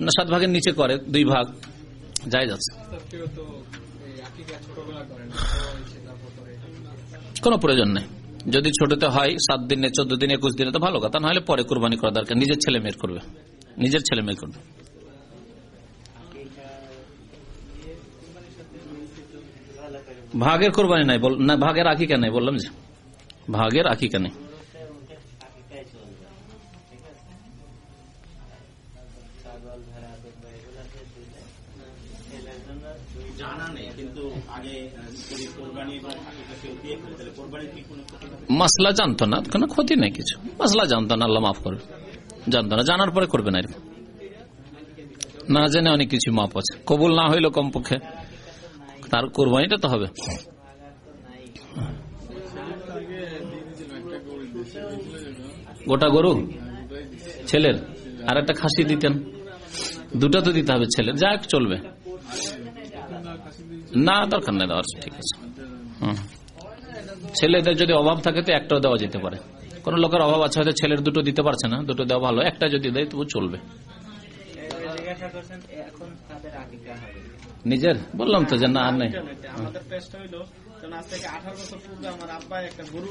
না, সাত ভাগের নিচে করে, দুই ভাগ, যাই যাচ্ছে। কোনো প্রয়োজন নেই। যদি ছোটতে হয়, সাত দিনে, চোদ্দ দিনে, একুশ দিনে, তো ভালো কথা, নাহলে পরে কোরবানি করা দরকার। নিজের ছেলে মেয়ের করবে। নিজের ছেলে মেয়ে করবে। ভাগের কোরবানি নাই ভাগের আকিকা নেই, বললাম যে। ভাগের আকিকা নেই আকিকায় চলবে ঠিক আছে ছাগল ভেড়া দুম্বা এগুলাকে দিলে ছেলের জন্য দুই জানা নেই কিন্তু আগে আহ, যদি কোরবানি এবং আকিকা কেউ দিয়ে ফেলে তাহলে কোরবানির কি কোনো ক্ষতি হবে? মাসলা জানতো না, কোনো ক্ষতি নেই কিছু। মাসলা জানতো না, আল্লাহ মাফ করবে। জানতো না, জানার পরে করবে না এরকম। না জেনে অনেক কিছু মাপ আছে। কবুল না হইল কমপক্ষে, তার কোরবানিটা তো হবে। গোটা গরু? ছেলের? আর একটা খাসি দিতেন। দুটো তো দিতে হবে ছেলের। যাক চলবে। না, দরকার নেই, দেওয়ার। ঠিক আছে। ছেলেদের যদি অভাব থাকে তো একটাও দেওয়া যেতে পারে। কোন লোকের অভাব আছে হয়তো ছেলের দুটো দিতে পারছে না দুটো দেওয়া ভালো একটা যদি দেয় তবু চলবে। নিজের? বললাম তো যে না আর নেই। আমাদের পেশটা হইল যেমন আজ থেকে আঠারো বছর পূর্বে আমার আব্বা একটা গরু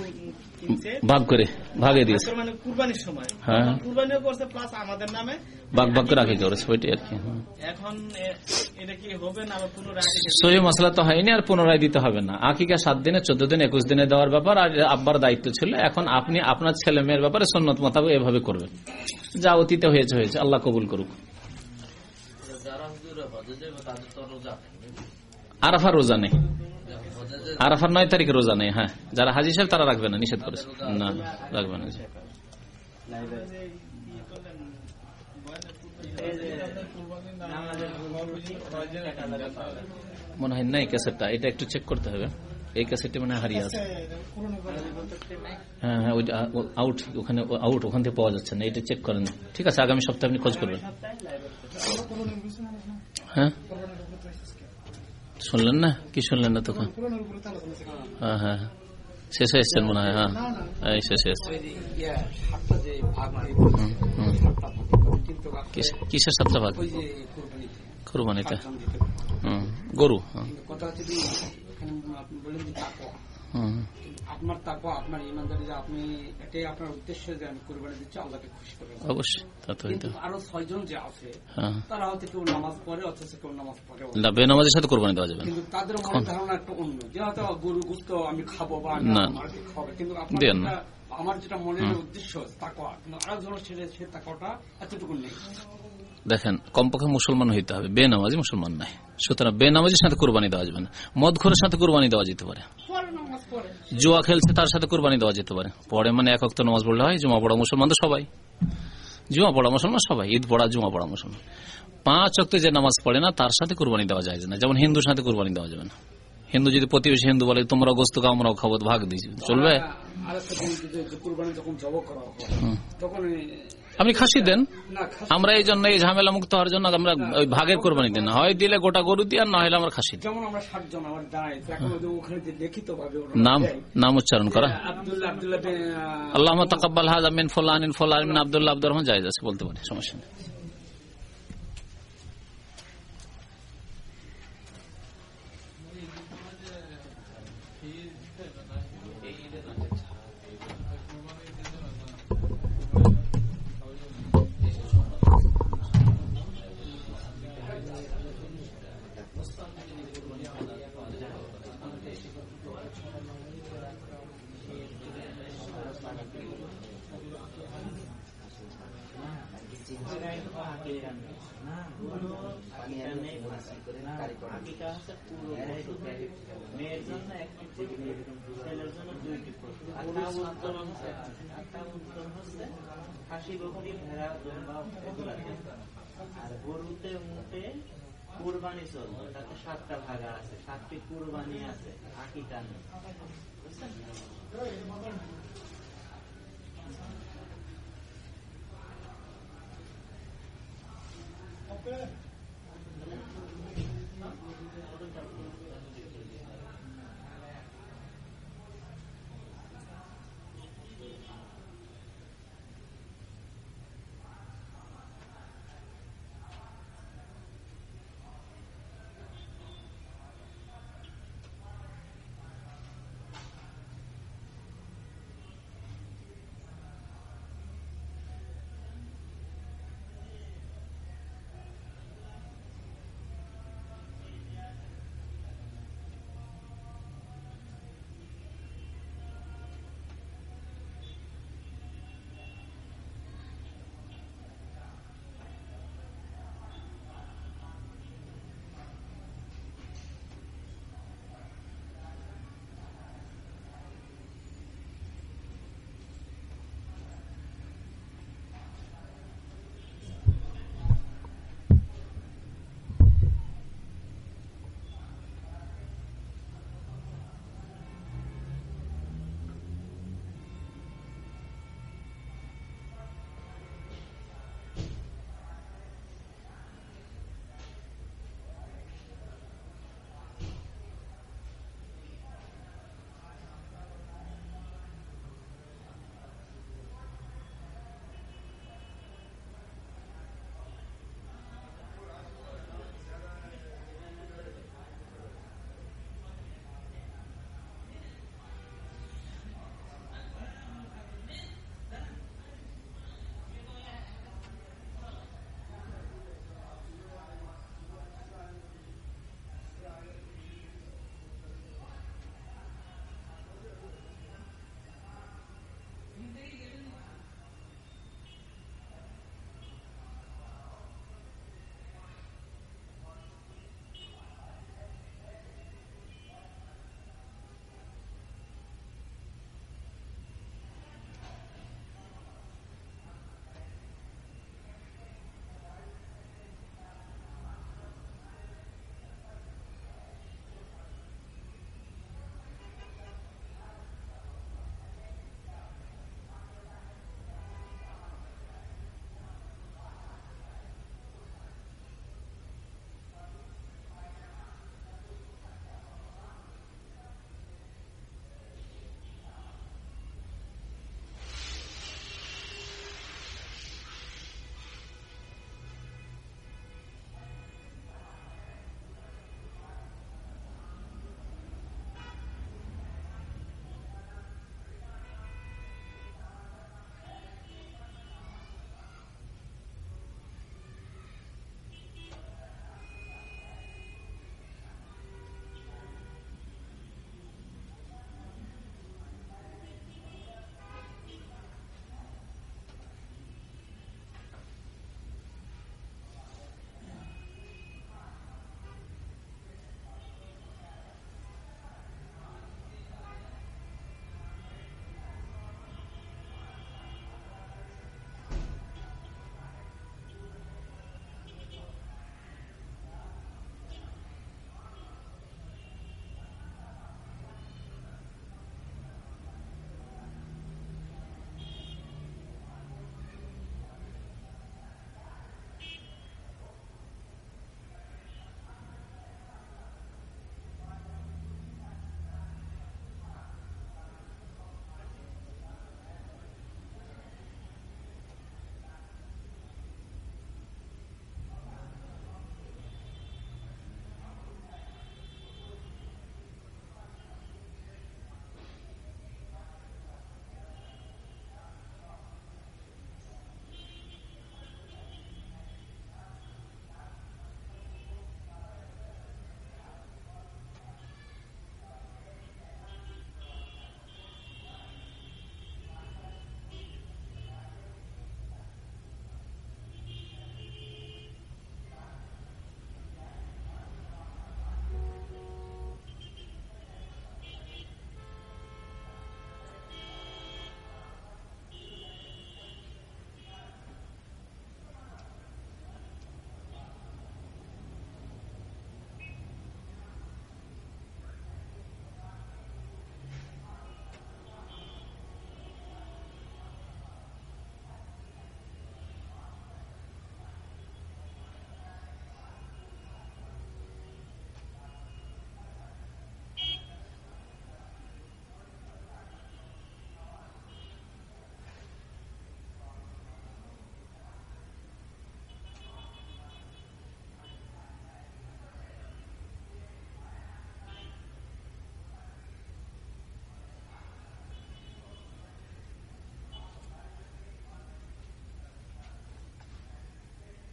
কিনছে। ভাগ করে ভাগে দিয়েছে। মানে কুরবানির সময়। হ্যাঁ। কুরবানিও করছে প্লাস আমাদের নামে ভাগ ভাগ করে রাখি করেছে ওইটাই আর কি এখন এটা কি হবে না পুনরায় আকিকা মশলা তো হয়নি আর পুনরায় দিতে হবে না। আকিকা সাত দিনে চোদ্দ দিন একুশ দিনে দেওয়ার ব্যাপার আর আব্বার দায়িত্ব ছিল এখন আপনি আপনার ছেলে মেয়ের ব্যাপারে সন্ন্যত মোতাবেক এভাবে করবেন। যা অতীতে হয়েছে হয়েছে আল্লাহ কবুল করুক। আরাফার রোজা নেই। আরাফার নয় তারিখে রোজা নেই হ্যাঁ। যারা হাজি সাহেব তারা রাখবে না নিষেধ করেছে। না না, রাখবে না। এই। মনে হয় নাই ক্যাসেটটা এটা একটু চেক করতে হবে। এই ক্যাসেটটি মনে হারিয়ে আছে। হ্যাঁ হ্যাঁ আউট ওখানে আউট ওখান থেকে পাওয়া যাচ্ছে না এটা চেক করেন। ঠিক আছে আগামী সপ্তাহে আপনি খোঁজ করবেন। হ্যাঁ? শুনলেন না? কি শুনলেন না তখন? হ্যাঁ হ্যাঁ শেষে এসছেন মনে হয় হ্যাঁ। এই শেষে এসছেন। কিসের সাতটা ভাগ কোরবানিতে। হুম, গরু হ্যাঁ। হুম। আপনার তাকওয়া আপনার ইমানদারি যে আপনি এটাই আপনার উদ্দেশ্য যে আমি কোরবানি দিচ্ছি আল্লাহকে খুশি করব অবশ্যই তা তো কিন্তু আরও ছয়জন যে আছে হ্যাঁ। তারা হয়তো কেউ নামাজ পড়ে অথচ কেউ নামাজ পড়ে না। বেনামাজের সাথে কোরবানি দেওয়া যাবে কিন্তু তাদের মনে ধারণা একটা অন্য। যে হয়তো গরু গুস্ত আমি খাব বা আমি না। খাব কিন্তু আপনার দেন না। যেটা- আমার যেটা মনের উদ্দেশ্য তাকওয়া কিন্তু আরও জন সেটা সে তাকওয়াটা এতটুকু নেই। দেখেন কমপক্ষে মুসলমান হইতে হবে বেনামাজি মুসলমান নাই। সুতরাং বেনামাজির সাথে কোরবানি দেওয়া যাবে না। মদ মদখোরের সাথে কোরবানি দেওয়া যেতে পারে। পরে নামাজ পড়ে। জুয়া খেলছে তার সাথে কোরবানি দেওয়া যেতে পারে। পরে মানে এক অক্ত নামাজ পড়লে হয় জুমা পড়া মুসলমান তো সবাই। জুমা পড়া মুসলমান সবাই ঈদ পড়া জুমা পড়া মুসলমান। পাঁচ অক্তে যে নামাজ পড়ে না তার সাথে কোরবানি দেওয়া যায় না। যেমন হিন্দুর সাথে কোরবানি দেওয়া যাবে না। হিন্দু যদি প্রতিবেশী হিন্দু বলে তোমরা গোস্ত খাও আমরাও খাব ভাগ দিয়েছি চলবে? আপনি খাসি দেন। আমরা এই জন্য এই ঝামেলা মুক্ত হওয়ার জন্য আমরা ওই ভাগের কোরবানি দিন না। হয় দিলে গোটা গরু দিয়ে আর না হলে আমরা খাসি নাম নাম উচ্চারণ করা। আল্লাহ তাকাব্বাল হাজ আমিন ফোল্লা আমিন আব্দুল্লাহ আব্দুর রহমান জায়েজ আছে বলতে পারি সমস্যা নেই আকিকা হচ্ছে পুরো মেয়ের জন্য একটি ছেলের জন্য দুইটি আটটা উত্তম হচ্ছে আটটা উত্তম হচ্ছে খাসি বকরি ভেড়া দুম্বা এগুলা আর মুটে কুরবানি চলবে। তাতে সাতটা ভাগা আছে সাতটি কুরবানি আছে আকিটা নেই বুঝছেন?